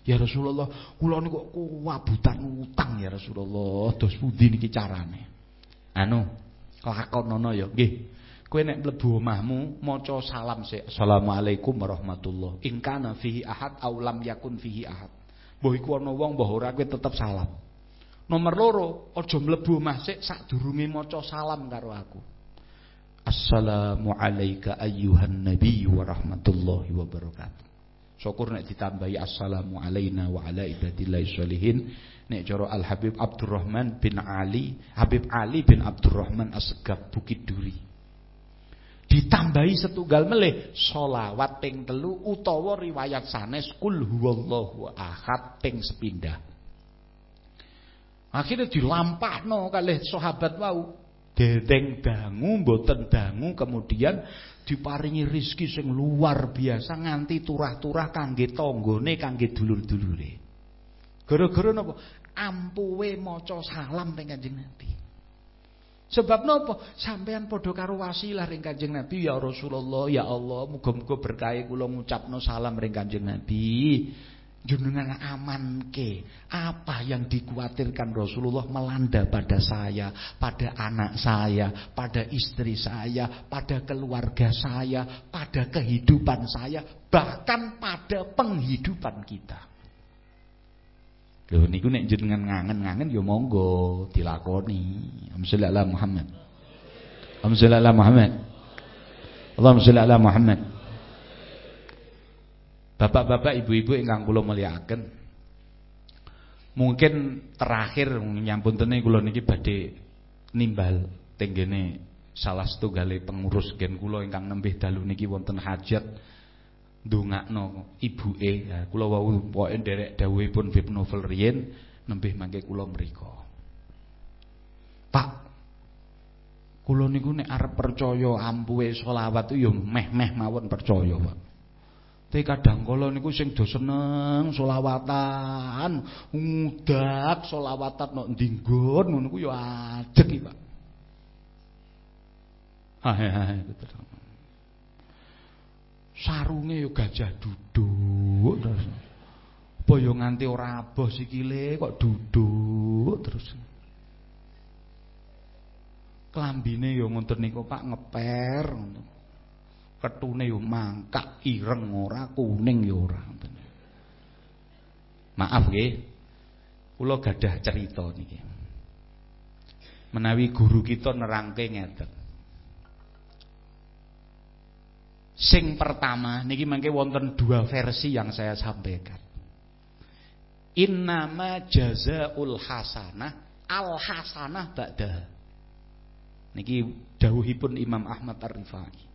Ya Rasulullah, kula niku kuwabutan utang ya Rasulullah. Dos pundi niki carane? Anu, lakonono ya. Nggih. Kowe nek mlebu omahmu maca salam sik. Assalamualaikum warahmatullah. In kana fihi ahad aw lam yakun fihi ahad. Mbah iku ana wong mbah ora kowe tetep salam. Nomor loro, aja mlebu omah sik sadurunge maca salam karo aku. Assalamu alayka ayyuhan nabi wa rahmatullahi wa barakatuh. Syukur nek ditambahi assalamu alayna wa ala ibadillahi sholihin. Nek cara Al Habib Abdurrahman bin Ali, Habib Ali bin Abdurrahman Asgab Bukit Duri. Ditambahi setunggal melih solawat ping telu utawa riwayat sanes kul huwallahu ahad ping sepindah. Akhirnya dilampahno kalih sahabat wau dereng dangu mboten dangu kemudian diparingi rizki sing luar biasa nganti turah-turah kangge tanggane kangge dulur-dulure. Gara-gara napa? Ampuwe maca salam teng Kanjeng Nabi. Sebab nopo? Sampean padha karo wasilah ring Kanjeng Nabi ya Rasulullah, ya Allah, muga-muga berkah kula ngucapno salam ring Kanjeng Nabi. Jenengan amanke apa yang dikhawatirkan Rasulullah melanda pada saya, pada anak saya, pada istri saya, pada keluarga saya, pada kehidupan saya, bahkan pada penghidupan kita. Lho niku nek jenengan ngangen-ngangen ya monggo dilakoni. Allahumma Muhammad. Allahumma Muhammad. Allahumma sholli ala Muhammad. Bapak-bapak, ibu-ibu ingkang kula mulyakaken. Mungkin terakhir nyampuntene kula niki badhe nimbal tenggene salah setunggale pengurus gen kula ingkang nembih dalu niki wonten hajat ndongakno ibuke. Ya, kula wau pokoke nderek dawuhipun Bib Novel riyen nembih mangke kula mriku. Pak Kula niku nek arep percaya ampuhe selawat yo meh-meh mawon percaya, Pak. Tapi kadang kala niku sing do seneng selawatan, ngudak selawatan nok ndinggon ngono ku ya ajeg Pak. Ha ha ha yo gajah duduk terus. Apa yo nganti ora aboh sikile kok duduk terus. Klambine yo ngoten niku Pak ngeper ngono ketune yo mangkak ireng ora kuning yo ora. Maaf nggih. Kula gadah cerita niki. Menawi guru kita nerangke ngeten. Sing pertama niki mangke wonten dua versi yang saya sampaikan. Innama jazaul hasanah al hasanah ba'da niki dawuhipun Imam Ahmad Ar-Rifai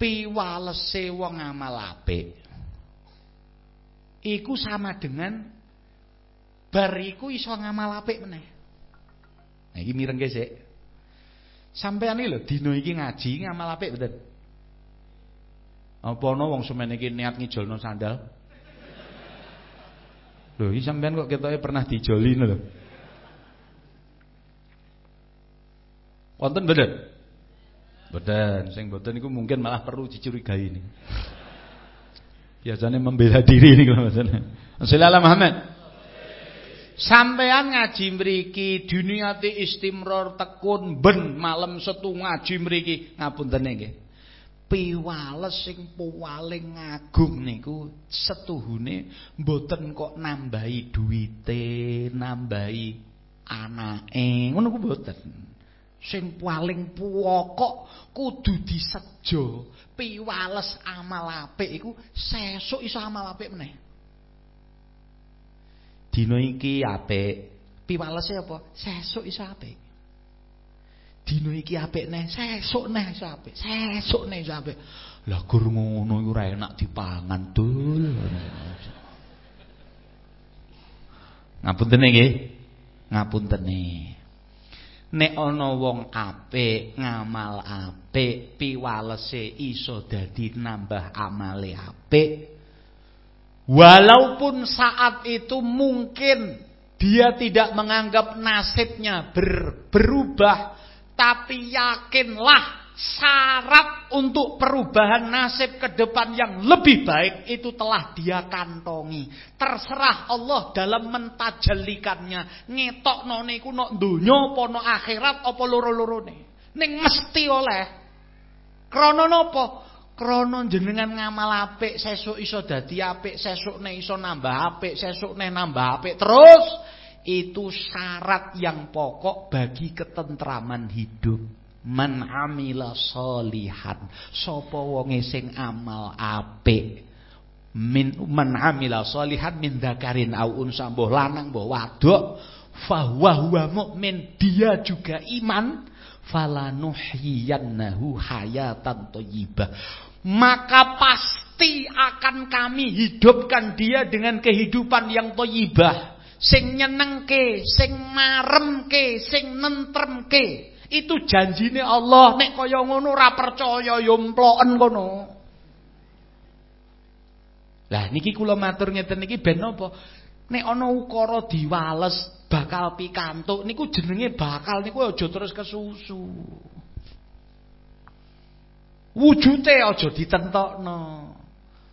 piwalese wong amal apik iku sama dengan bariku iso ngamal apik meneh. Nah iki mirengke sik. Sampeyan iki lho dina iki ngaji ngamal apik mboten? Apa ana wong semene iki niat ngijolno sandal? Lho iki sampeyan kok ketoke pernah dijoli lho. Wonten mboten? Boten, sing boten niku mungkin malah perlu dicurigai ini. Biasanya membela diri ini kalau maksudnya. Sallallahu Muhammad. Sampean ngaji mriki dunia ti istimror tekun ben malam setu ngaji mriki ngapunten nggih. Piwales sing paling ngagung niku setuhune mboten kok nambahi duwite, nambahi anake. Ngono ku sing paling pokok kudu disejo piwales amal apik iku sesuk iso amal apik meneh. Dina iki apik. Piwalese apa? Sesuk iso apik. Dina iki apik neh sesuk neh iso apik sesuk neh iso apik. Lah gur ngono iku ora enak dipangan dul. Ngapunten nggih ngapunten nek ana wong apik ngamal apik piwalese iso dadi nambah amale apik walaupun saat itu mungkin dia tidak menganggap nasibnya ber, berubah tapi yakinlah syarat untuk perubahan nasib ke depan yang lebih baik itu telah dia kantongi. Terserah Allah dalam mentajalikannya. Ngetok none iku nok donya apa nok akhirat apa loro-lorone. Ning mesti oleh. Krana napa? Krana jenengan ngamal apik sesuk iso dadi apik, sesuk ne iso nambah apik, sesuk ne nambah apik terus. Itu syarat yang pokok bagi ketentraman hidup. Man amila solihan Sapa wonge sing amal apik? Min man amila solihan min dakarin au unsa mbuh lanang mbuh wadok fahuwa huwa mukmin dia juga iman. Falanuhyiyannahu hayatan thayyibah. Maka pasti akan kami hidupkan dia dengan kehidupan yang thayyibah. Sing nyenengke sing maremke sing nentremke itu janjine Allah nek kaya ngono ora percaya ya kono. Lah niki kula matur ngeten niki ben napa? Nek ana ukara diwales bakal pikantuk niku jenenge bakal niku aja terus kesusu. Wujute aja ditentokno.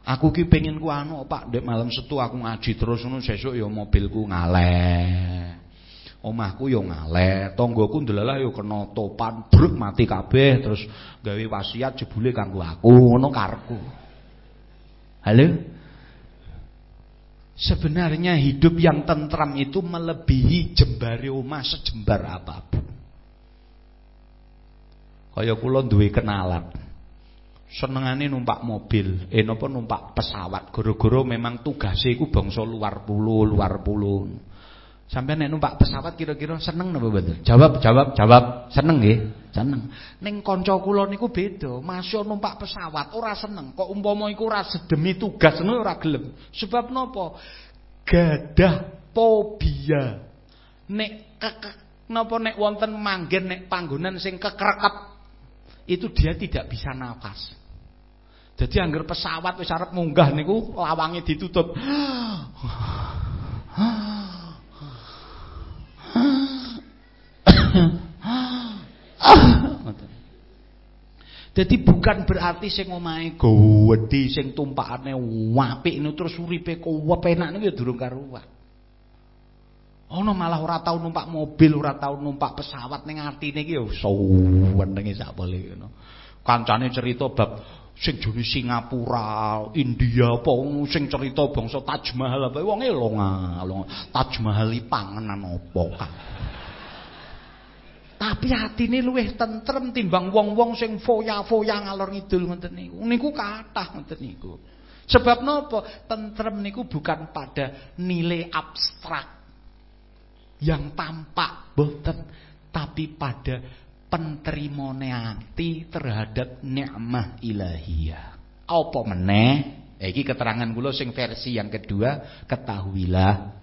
Aku ki pengen ku anu Pak, ndek malam setu aku ngaji terus ngono sesuk ya mobilku ngaleh. Omahku yo ngaleh, tanggoku ndelalah yo kena topan bruk mati kabeh terus gawe wasiat jebule kanggo aku, ngono karepku. Halo? Sebenarnya hidup yang tentram itu melebihi jembare omah sejembar apa pun. Kaya kula duwe kenalan senengane numpak mobil, eh napa numpak pesawat. Goro-goro memang tugasnya iku bangsa luar pulau, luar pulau. Sampai nek numpak pesawat kira-kira seneng napa mboten? Jawab, jawab, jawab. Seneng nggih? Seneng. Ning kanca kula niku beda. Masya numpak pesawat ora seneng. Kok umpama iku ora sedemi tugas ngono ora gelem. Sebab napa? Gadah fobia. Nek napa nek wonten manggen nek panggonan sing kekreket itu dia tidak bisa nafas. Jadi anggar pesawat wis arep munggah niku lawange ditutup. Jadi bukan berarti sing omahe gawedhi sing tumpakane apik niku terus uripe kepenak niku ya durung karuan. Ono malah ora tau numpak mobil, ora tau numpak pesawat ning atine iki ya suwenenge sak boleh ngono. Kancane cerita bab sing jone Singapura, India apa sing cerita bangsa Taj Mahal apa wong elong Taj Mahal panganan apa kan. Tapi atine luwih tentrem timbang wong-wong sing foya-foya ngalor ngidul ngoten niku. Niku kathah ngoten niku. Sebab napa? Tentrem niku bukan pada nilai abstrak yang tampak boten tapi pada penterimone ati terhadap nikmah ilahiyah. Apa meneh? Iki keterangan kula sing versi yang kedua, ketahuilah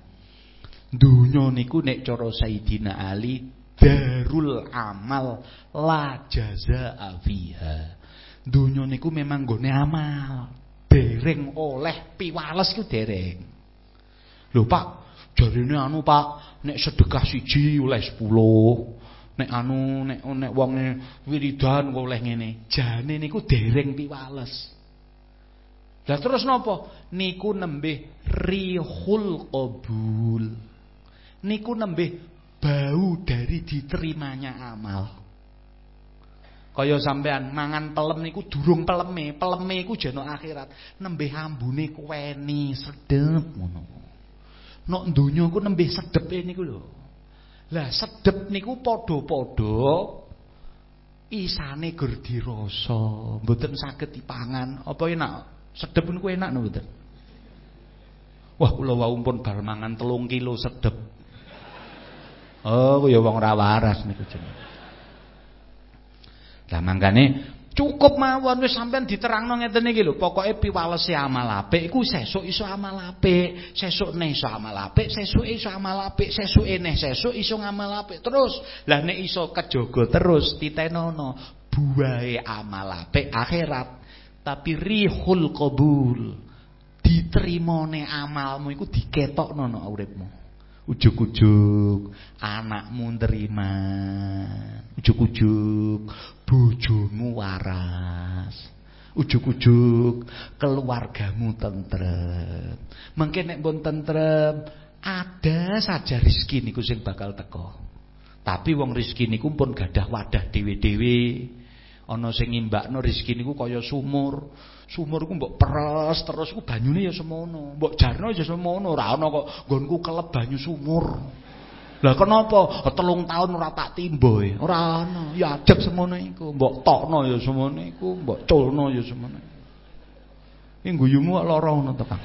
dunya niku nek cara Sayyidina Ali darul amal la jazaa fiha. Dunya niku memang gone amal. Dereng oleh piwales ku dereng. Lho Pak, jarine anu Pak, nek sedekah siji oleh 10 nek anu nek nek wong wiridan kok oleh ngene. Jane niku dereng piwales lah terus napa? Niku nembe rihul qabul. Niku nembe bau dari diterimanya amal. Kaya sampean mangan pelem niku durung peleme peleme iku jeno akhirat. Nembe ambune kuweni sedep ngono. Nok donya ku nembe sedepe niku lho. Lah sedep niku padha-padha isane gur dirasa, mboten saged dipangan. Apa enak? Sedep niku enak mboten? Wah, kula wau pun bar mangan 3 kilo sedep. Oh, kaya wong ra waras niku jenenge. Lah mangkane Cukup mawon wis sampean diterangno ngeten iki lho, pokoke piwalese amal apik iku sesuk iso amal apik, sesuk neh iso amal apik, sesuk iso amal apik, sesuk neh sesuk iso ngamal apik terus. Lah nek iso kejaga terus titenono buahe amal apik akhirat. Tapi rihul qabul diterimone amalmu iku diketokno no uripmu. Ujuk-ujuk anakmu nerima. Ujuk-ujuk bojomu waras. Ujuk-ujuk keluargamu tentrem. Mungkin nek pun tentrem, ada saja rizki niku sing bakal teko. Tapi wong rizki niku pun gadah wadah dewe-dewe. Ana sing ngimbakno rizki niku kaya sumur. Sumur ku mbok peres terus ku banyune ya semono. Mbok jarno ya semono, ora ana kok nggonku kelep banyu sumur. Lah kenapa? Telung tahun ora tak timbo e. Ora ana. Ya ajeb semono iku. Mbok tokno ya semono iku, mbok culno ya semono. Iki guyumu kok lara ngono to, Kang.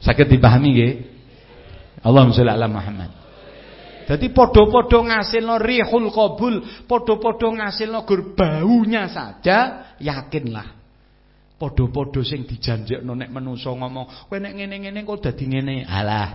Saged dipahami nggih? Allahumma sholli ala Muhammad. Jadi podo-podo ngasilno rihul qabul, podo-podo ngasilno gur baunya saja, yakinlah. Podo-podo sing dijanjekno nek menungso ngomong, kowe nek ngene-ngene kok dadi ngene. Alah,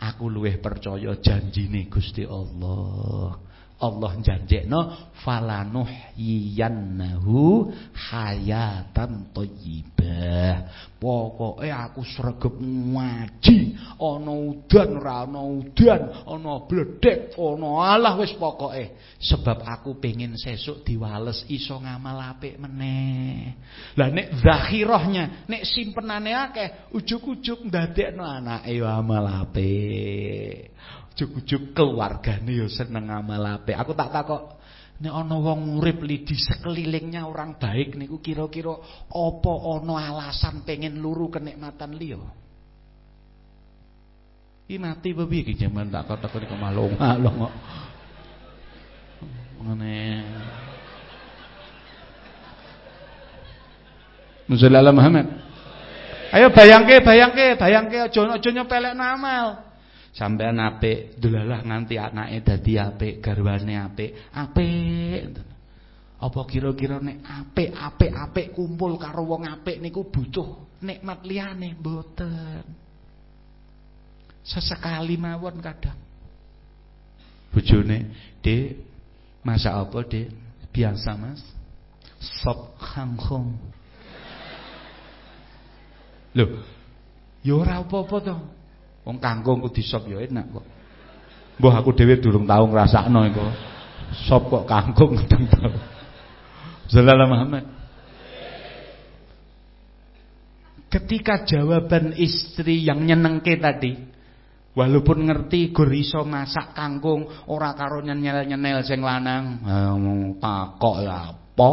aku luwih percaya janjine Gusti Allah. Allah janjekno falanuhyiyannahu hayatan thayyibah. Pokoke aku sregep ngaji, ana udan ora ana udan, ana bledek, ana alah wis pokoke. Sebab aku pengin sesuk diwales iso ngamal apik meneh. Lah nek zakhirahnya, nek simpenane akeh, ujug-ujug ndadekno anake amal apik. Ujug-ujug keluargane yo seneng amal apik. Aku tak takok Nek ana wong urip li di sekelilingnya orang baik niku kira-kira apa ana alasan pengen luru kenikmatan liya? Iki mati apa piye iki jaman tak kok iku malung-malung kok. Ngene. Muhammad. Ayo bayangke, bayangke, bayangke aja aja nyepelekno amal. Sampean apik, delalah nganti anake dadi apik, garwane apik, apik. Apa kira-kira nek apik-apik apik kumpul karo wong apik niku butuh nikmat liyane mboten. Sesekali mawon kadang. Bojone, "Dik, masak apa, Dik?" Biasa, Mas. Sop kangkung. Loh, ya ora apa-apa. Wong kangkung ku disop ya enak kok. Mbah aku dhewe durung tau ngrasakno iku. Sop kok kangkung gedeng tau. Sallallahu Muhammad. Ketika jawaban istri yang nyenengke tadi, walaupun ngerti gur iso masak kangkung ora karo nyenel-nyenel sing lanang, takok lah apa?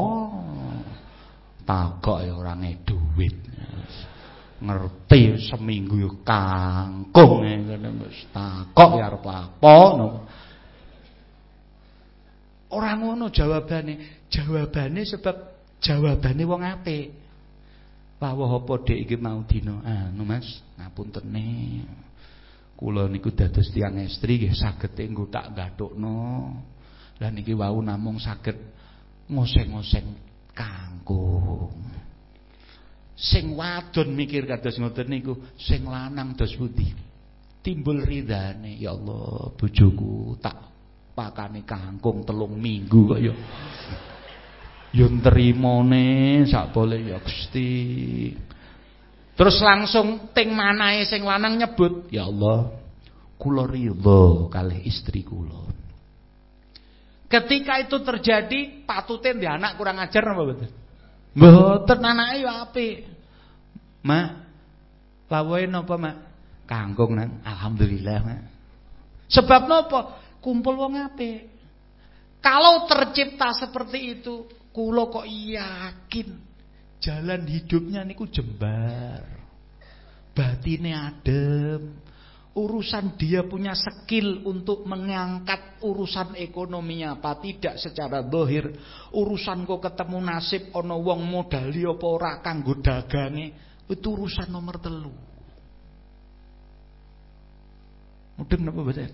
Takok ya ora duit ngerti seminggu yo kangkung ngene wis takok ya arep apa ora ngono jawabane. Jawabane sebab jawabane wong apik. Lawuh apa dek iki mau dina? Anu Mas ngapuntene kula niku dados tiyang estri nggih saged engko tak gathukno lah niki wau namung saged ngoseng-ngoseng kangkung Sing wadon mikir kados ngoten niku, sing lanang dos putih. Timbul ridane, ya Allah, bojoku tak pakane kangkung telung minggu kok ya. Ya nterimane sak boleh ya Gusti. Terus langsung ting manahe sing lanang nyebut, ya Allah, kula ridho kalih istri kula. Ketika itu terjadi, patutin di anak kurang ajar apa betul? Mboten anake yo apik. Mak, lawuhe napa, Mak? Kangkung nang. Alhamdulillah, Mak. Sebab napa? Kumpul wong apik. Kalau tercipta seperti itu, kula kok yakin jalan hidupnya niku jembar. Batine adem, urusan dia punya skill untuk mengangkat urusan ekonominya apa? Tidak secara dohir. Urusan kok ketemu nasib ono wong modali apa ora kanggo dagange itu urusan nomor telu. Mudeng napa mboten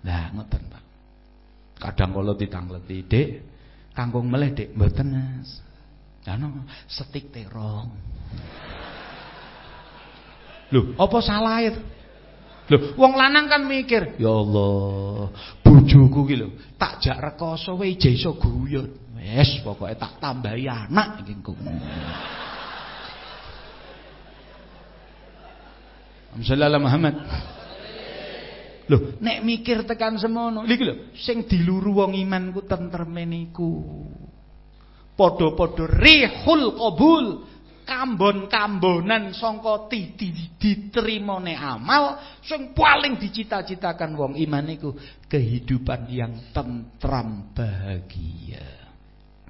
lah ngoten Pak. Kadang kalau ditangleti Dik kangkung meleh Dik mboten Mas. Setik terong. Loh, apa salah itu? Loh, wong lanang kan mikir, ya Allah, bojoku ki lho, tak jak rekoso wae iso guyon. Wes, pokoke tak tambahi anak iki engko. Sallallahu Muhammad. Loh, nek mikir tekan semono, iki lho, sing diluru wong iman ku tentreme niku. Padha-padha rihul qabul, kambon-kambonan sangka diterimane amal sing paling dicita-citakan wong iman iku kehidupan yang tentram bahagia.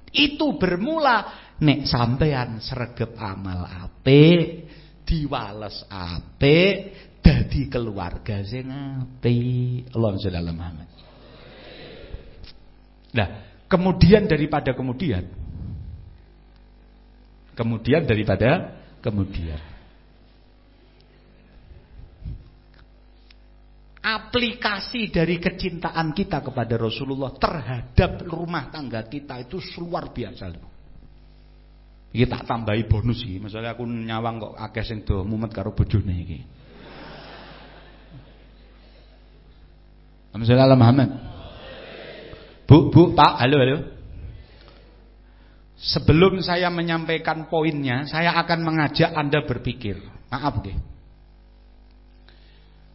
Itu bermula nek sampean sregep amal apik, diwales apik, dadi keluarga sing apik. Allahumma sholli. Nah, kemudian daripada kemudian kemudian daripada kemudian. Aplikasi dari kecintaan kita kepada Rasulullah terhadap rumah tangga kita itu luar biasa. Iki tak tambahi bonus iki. Misalnya aku nyawang kok akeh sing do mumet karo bojone iki. Alhamdulillah Muhammad. Bu, bu, Pak, halo, halo. Sebelum saya menyampaikan poinnya, saya akan mengajak Anda berpikir. Maaf deh.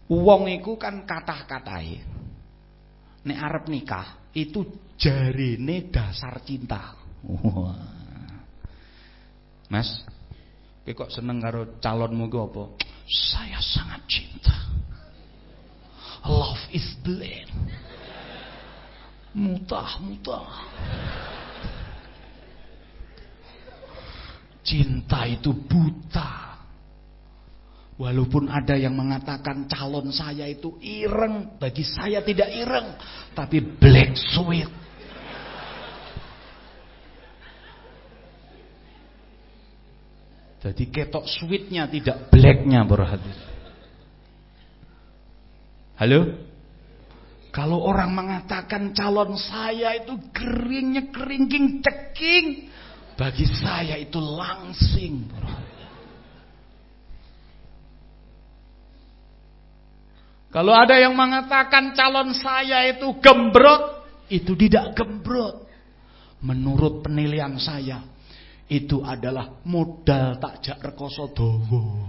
Uang itu kan kata-katai. Nek arep nikah itu jarine dasar cinta. Mas, kok seneng karo calonmu ku apa? Saya sangat cinta. Love is blind. Mutah-mutah. Cinta itu buta. Walaupun ada yang mengatakan calon saya itu ireng, bagi saya tidak ireng, tapi black sweet. Jadi ketok sweetnya tidak blacknya berarti. Halo? Kalau orang mengatakan calon saya itu keringnya keringking ceking, bagi saya itu langsing. Kalau ada yang mengatakan calon saya itu gembrot, itu tidak gembrot. Menurut penilaian saya, itu adalah modal takjak rekoso dowo.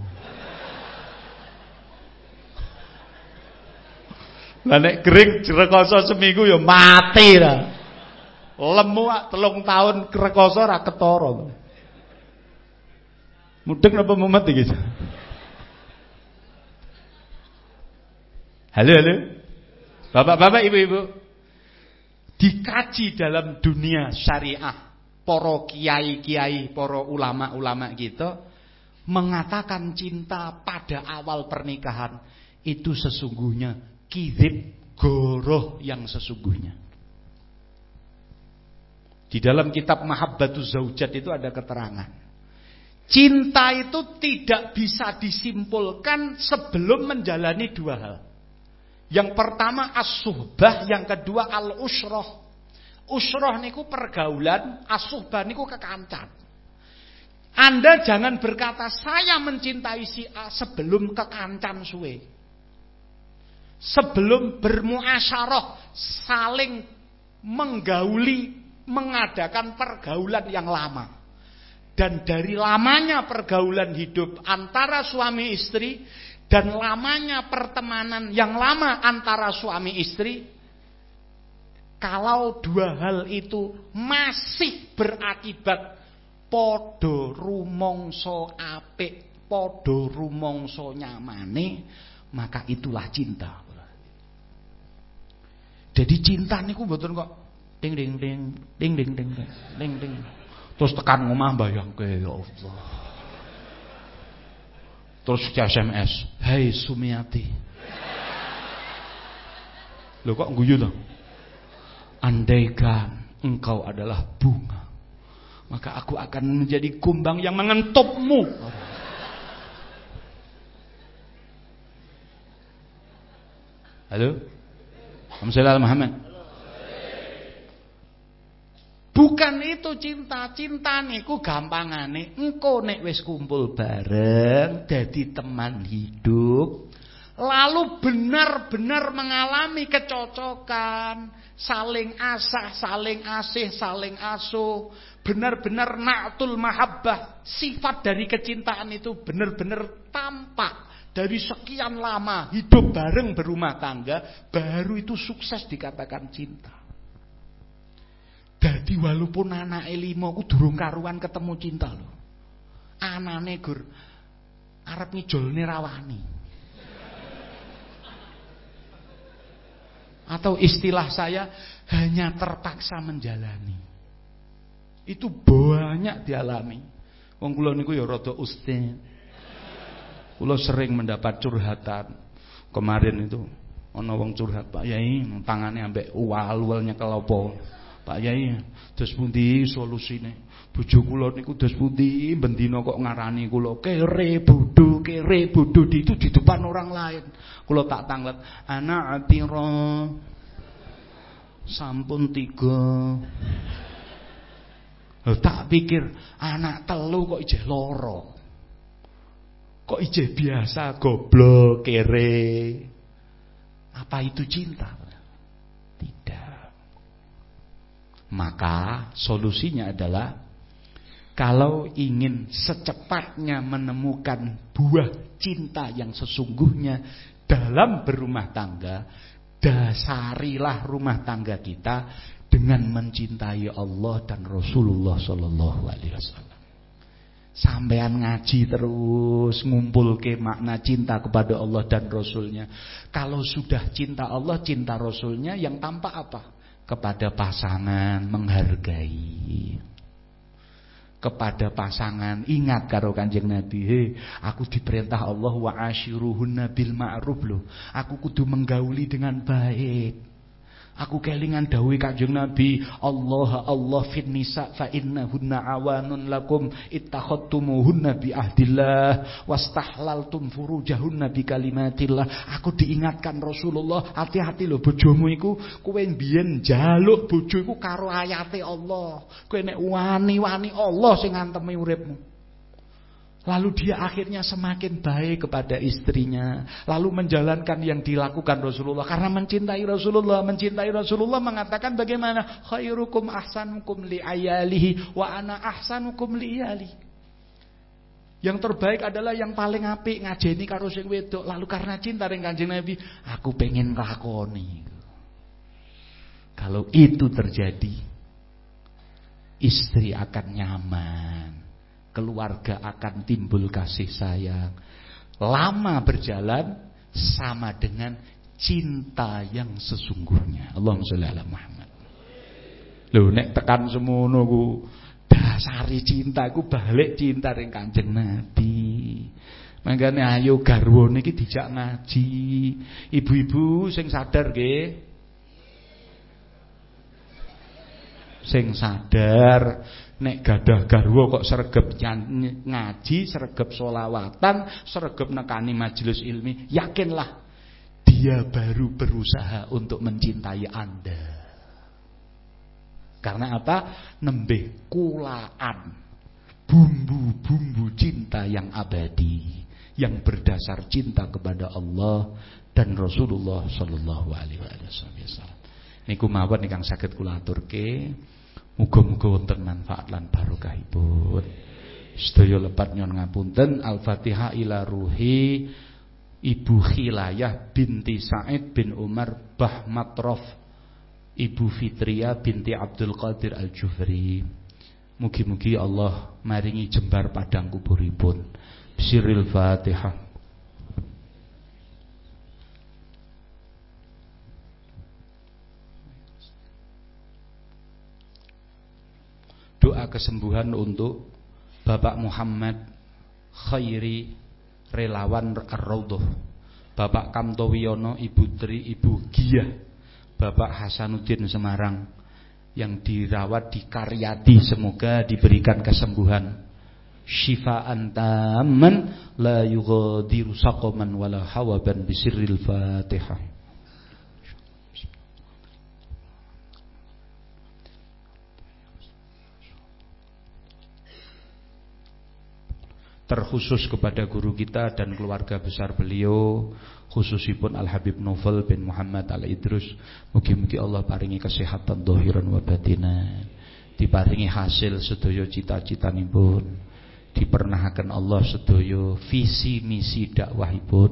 Lah nek kering rekoso seminggu ya mati lah. Lemu telung tahun rekoso ra ketara. Mudeng napa mumet iki? Halo halo. Bapak-bapak, ibu-ibu. Dikaji dalam dunia syariah, para kiai-kiai, para ulama-ulama kita mengatakan cinta pada awal pernikahan itu sesungguhnya kizib goroh yang sesungguhnya. Di dalam kitab Mahabbatus Zaujat itu ada keterangan. Cinta itu tidak bisa disimpulkan sebelum menjalani dua hal. Yang pertama as-suhbah, yang kedua al-usroh. Usroh niku pergaulan, as-suhbah niku kekancan. Anda jangan berkata saya mencintai si A sebelum kekancan suwe. Sebelum bermuasyarah, saling menggauli mengadakan pergaulan yang lama. Dan dari lamanya pergaulan hidup antara suami istri dan lamanya pertemanan yang lama antara suami istri, kalau dua hal itu masih berakibat podo rumongso apik, podo rumongso nyamane, maka itulah cinta. Jadi cinta niku mboten kok Ding ding ding ding ding ding ding ding. Terus tekan ngomah bayangke ya Allah. Terus SMS, "Hai Sumiati." Loh kok guyu to? Andaikan engkau adalah bunga, maka aku akan menjadi kumbang yang mengentupmu. Halo? Alhamdulillah Muhammad. Bukan itu cinta, cinta niku gampangane engko nek wis kumpul bareng jadi teman hidup lalu benar-benar mengalami kecocokan, saling asah, saling asih, saling asuh, benar-benar naktul mahabbah, sifat dari kecintaan itu benar-benar tampak dari sekian lama hidup bareng berumah tangga, baru itu sukses dikatakan cinta. Dadi walaupun anak lima ku durung karuan ketemu cinta lho. Anane gur arep ngijolne rawani. Atau istilah saya hanya terpaksa menjalani. Itu banyak dialami. Wong kula niku ya rada ustaz. Kula sering mendapat curhatan. Kemarin itu ana wong curhat, Pak Yai, tangane ambek uwal-uwal nyekel apa. Pak Yai, dos pundi solusine? Bojo kula niku dos pundi bendina kok ngarani kula kere bodho, kere bodho itu di depan orang lain. Kula tak tanglet, anak atira. Sampun tiga. tak pikir anak telu kok ijeh loro. Kok ijeh biasa goblok kere. Apa itu cinta? Tidak. Maka solusinya adalah kalau ingin secepatnya menemukan buah cinta yang sesungguhnya dalam berumah tangga, dasarilah rumah tangga kita dengan mencintai Allah dan Rasulullah Shallallahu Alaihi Wasallam. Sampean ngaji terus ngumpul ke makna cinta kepada Allah dan Rasulnya. Kalau sudah cinta Allah, cinta Rasulnya, yang tampak apa? Kepada pasangan menghargai. Kepada pasangan ingat karo kanjeng Nabi he aku diperintah Allah wa ashiruhunna bil ma'ruf loh. Aku kudu menggauli dengan baik Aku kelingan dawuh Kanjeng Nabi, Allah Allah fin nisa fa innahunna awanun lakum ittakhadtumuhunna bi ahdillah wastahlaltum furujahunna bi kalimatillah. Aku diingatkan Rasulullah, hati-hati lho bojomu iku kowe mbiyen njaluk bojo iku karo ayate Allah. Kowe nek wani-wani Allah sing ngantemi uripmu. Lalu dia akhirnya semakin baik kepada istrinya. Lalu menjalankan yang dilakukan Rasulullah. Karena mencintai Rasulullah. Mencintai Rasulullah mengatakan bagaimana? Khairukum ahsanukum li ayalihi wa ana ahsanukum li iyali. Yang terbaik adalah yang paling apik ngajeni karo sing wedok. Lalu karena cinta dengan Kanjeng Nabi, aku pengen lakoni. Kalau itu terjadi, istri akan nyaman keluarga akan timbul kasih sayang. Lama berjalan sama dengan cinta yang sesungguhnya. Allahumma sholli ala Muhammad. Lho nek tekan semono ku dasari cinta ku balik cinta ring Kanjeng Nabi. Mangkane ayo garwa niki dijak ngaji. Ibu-ibu sing sadar nggih. Sing sadar Nek gadah garwa kok sregep ngaji, sregep solawatan, sregep nekani majelis ilmi, yakinlah dia baru berusaha untuk mencintai Anda. Karena apa? Nembeh kulaan bumbu-bumbu cinta yang abadi yang berdasar cinta kepada Allah dan Rasulullah sallallahu alaihi wasallam. Niku mawon ingkang saged kula aturke. Muga-muga wonten manfaat lan barokahipun. Sedaya lepat nyon ngapunten. Al-Fatihah ila ruhi Ibu Khilayah binti Said bin Umar Bahmatrof Ibu Fitria binti Abdul Qadir Al-Jufri Mugi-mugi Allah maringi jembar padang kuburipun. Bisiril Fatihah doa kesembuhan untuk Bapak Muhammad Khairi relawan Ar-Raudhah Bapak Kamtowiyono Ibu Tri Ibu Gia Bapak Hasanuddin Semarang yang dirawat di Karyati semoga diberikan kesembuhan. Syifaan taman la yughadiru saqaman wala hawaban bisirril Fatihah terkhusus kepada guru kita dan keluarga besar beliau khususipun Al Habib Novel bin Muhammad Al Idrus mugi-mugi Allah paringi kesehatan dohiran wa batinan diparingi hasil sedaya cita-citanipun. Dipernahaken Allah sedaya visi misi dakwahipun.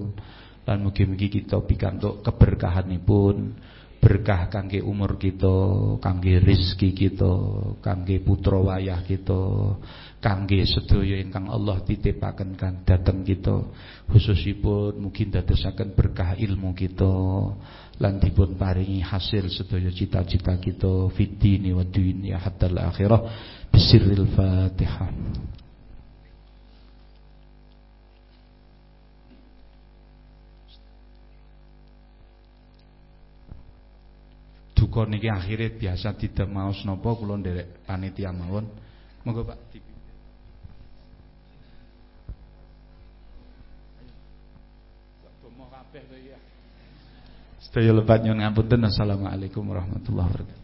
Lan mugi-mugi kita pikantuk keberkahanipun. Berkah kangge umur kita kangge rizki kita kangge putra wayah kita kangge sedaya ingkang Allah titipaken kan dateng kita. Khususipun mungkin dadosaken berkah ilmu kita. Lan dipun paringi hasil sedaya cita-cita kita. Fid dini wa dunya hatta akhirah. Bisirril Fatihah. Duka niki akhirnya biasa tidak mau napa? Kula nderek panitia mawon. Monggo Pak Sedaya lepat nyon ngapunten. Assalamualaikum warahmatullahi wabarakatuh.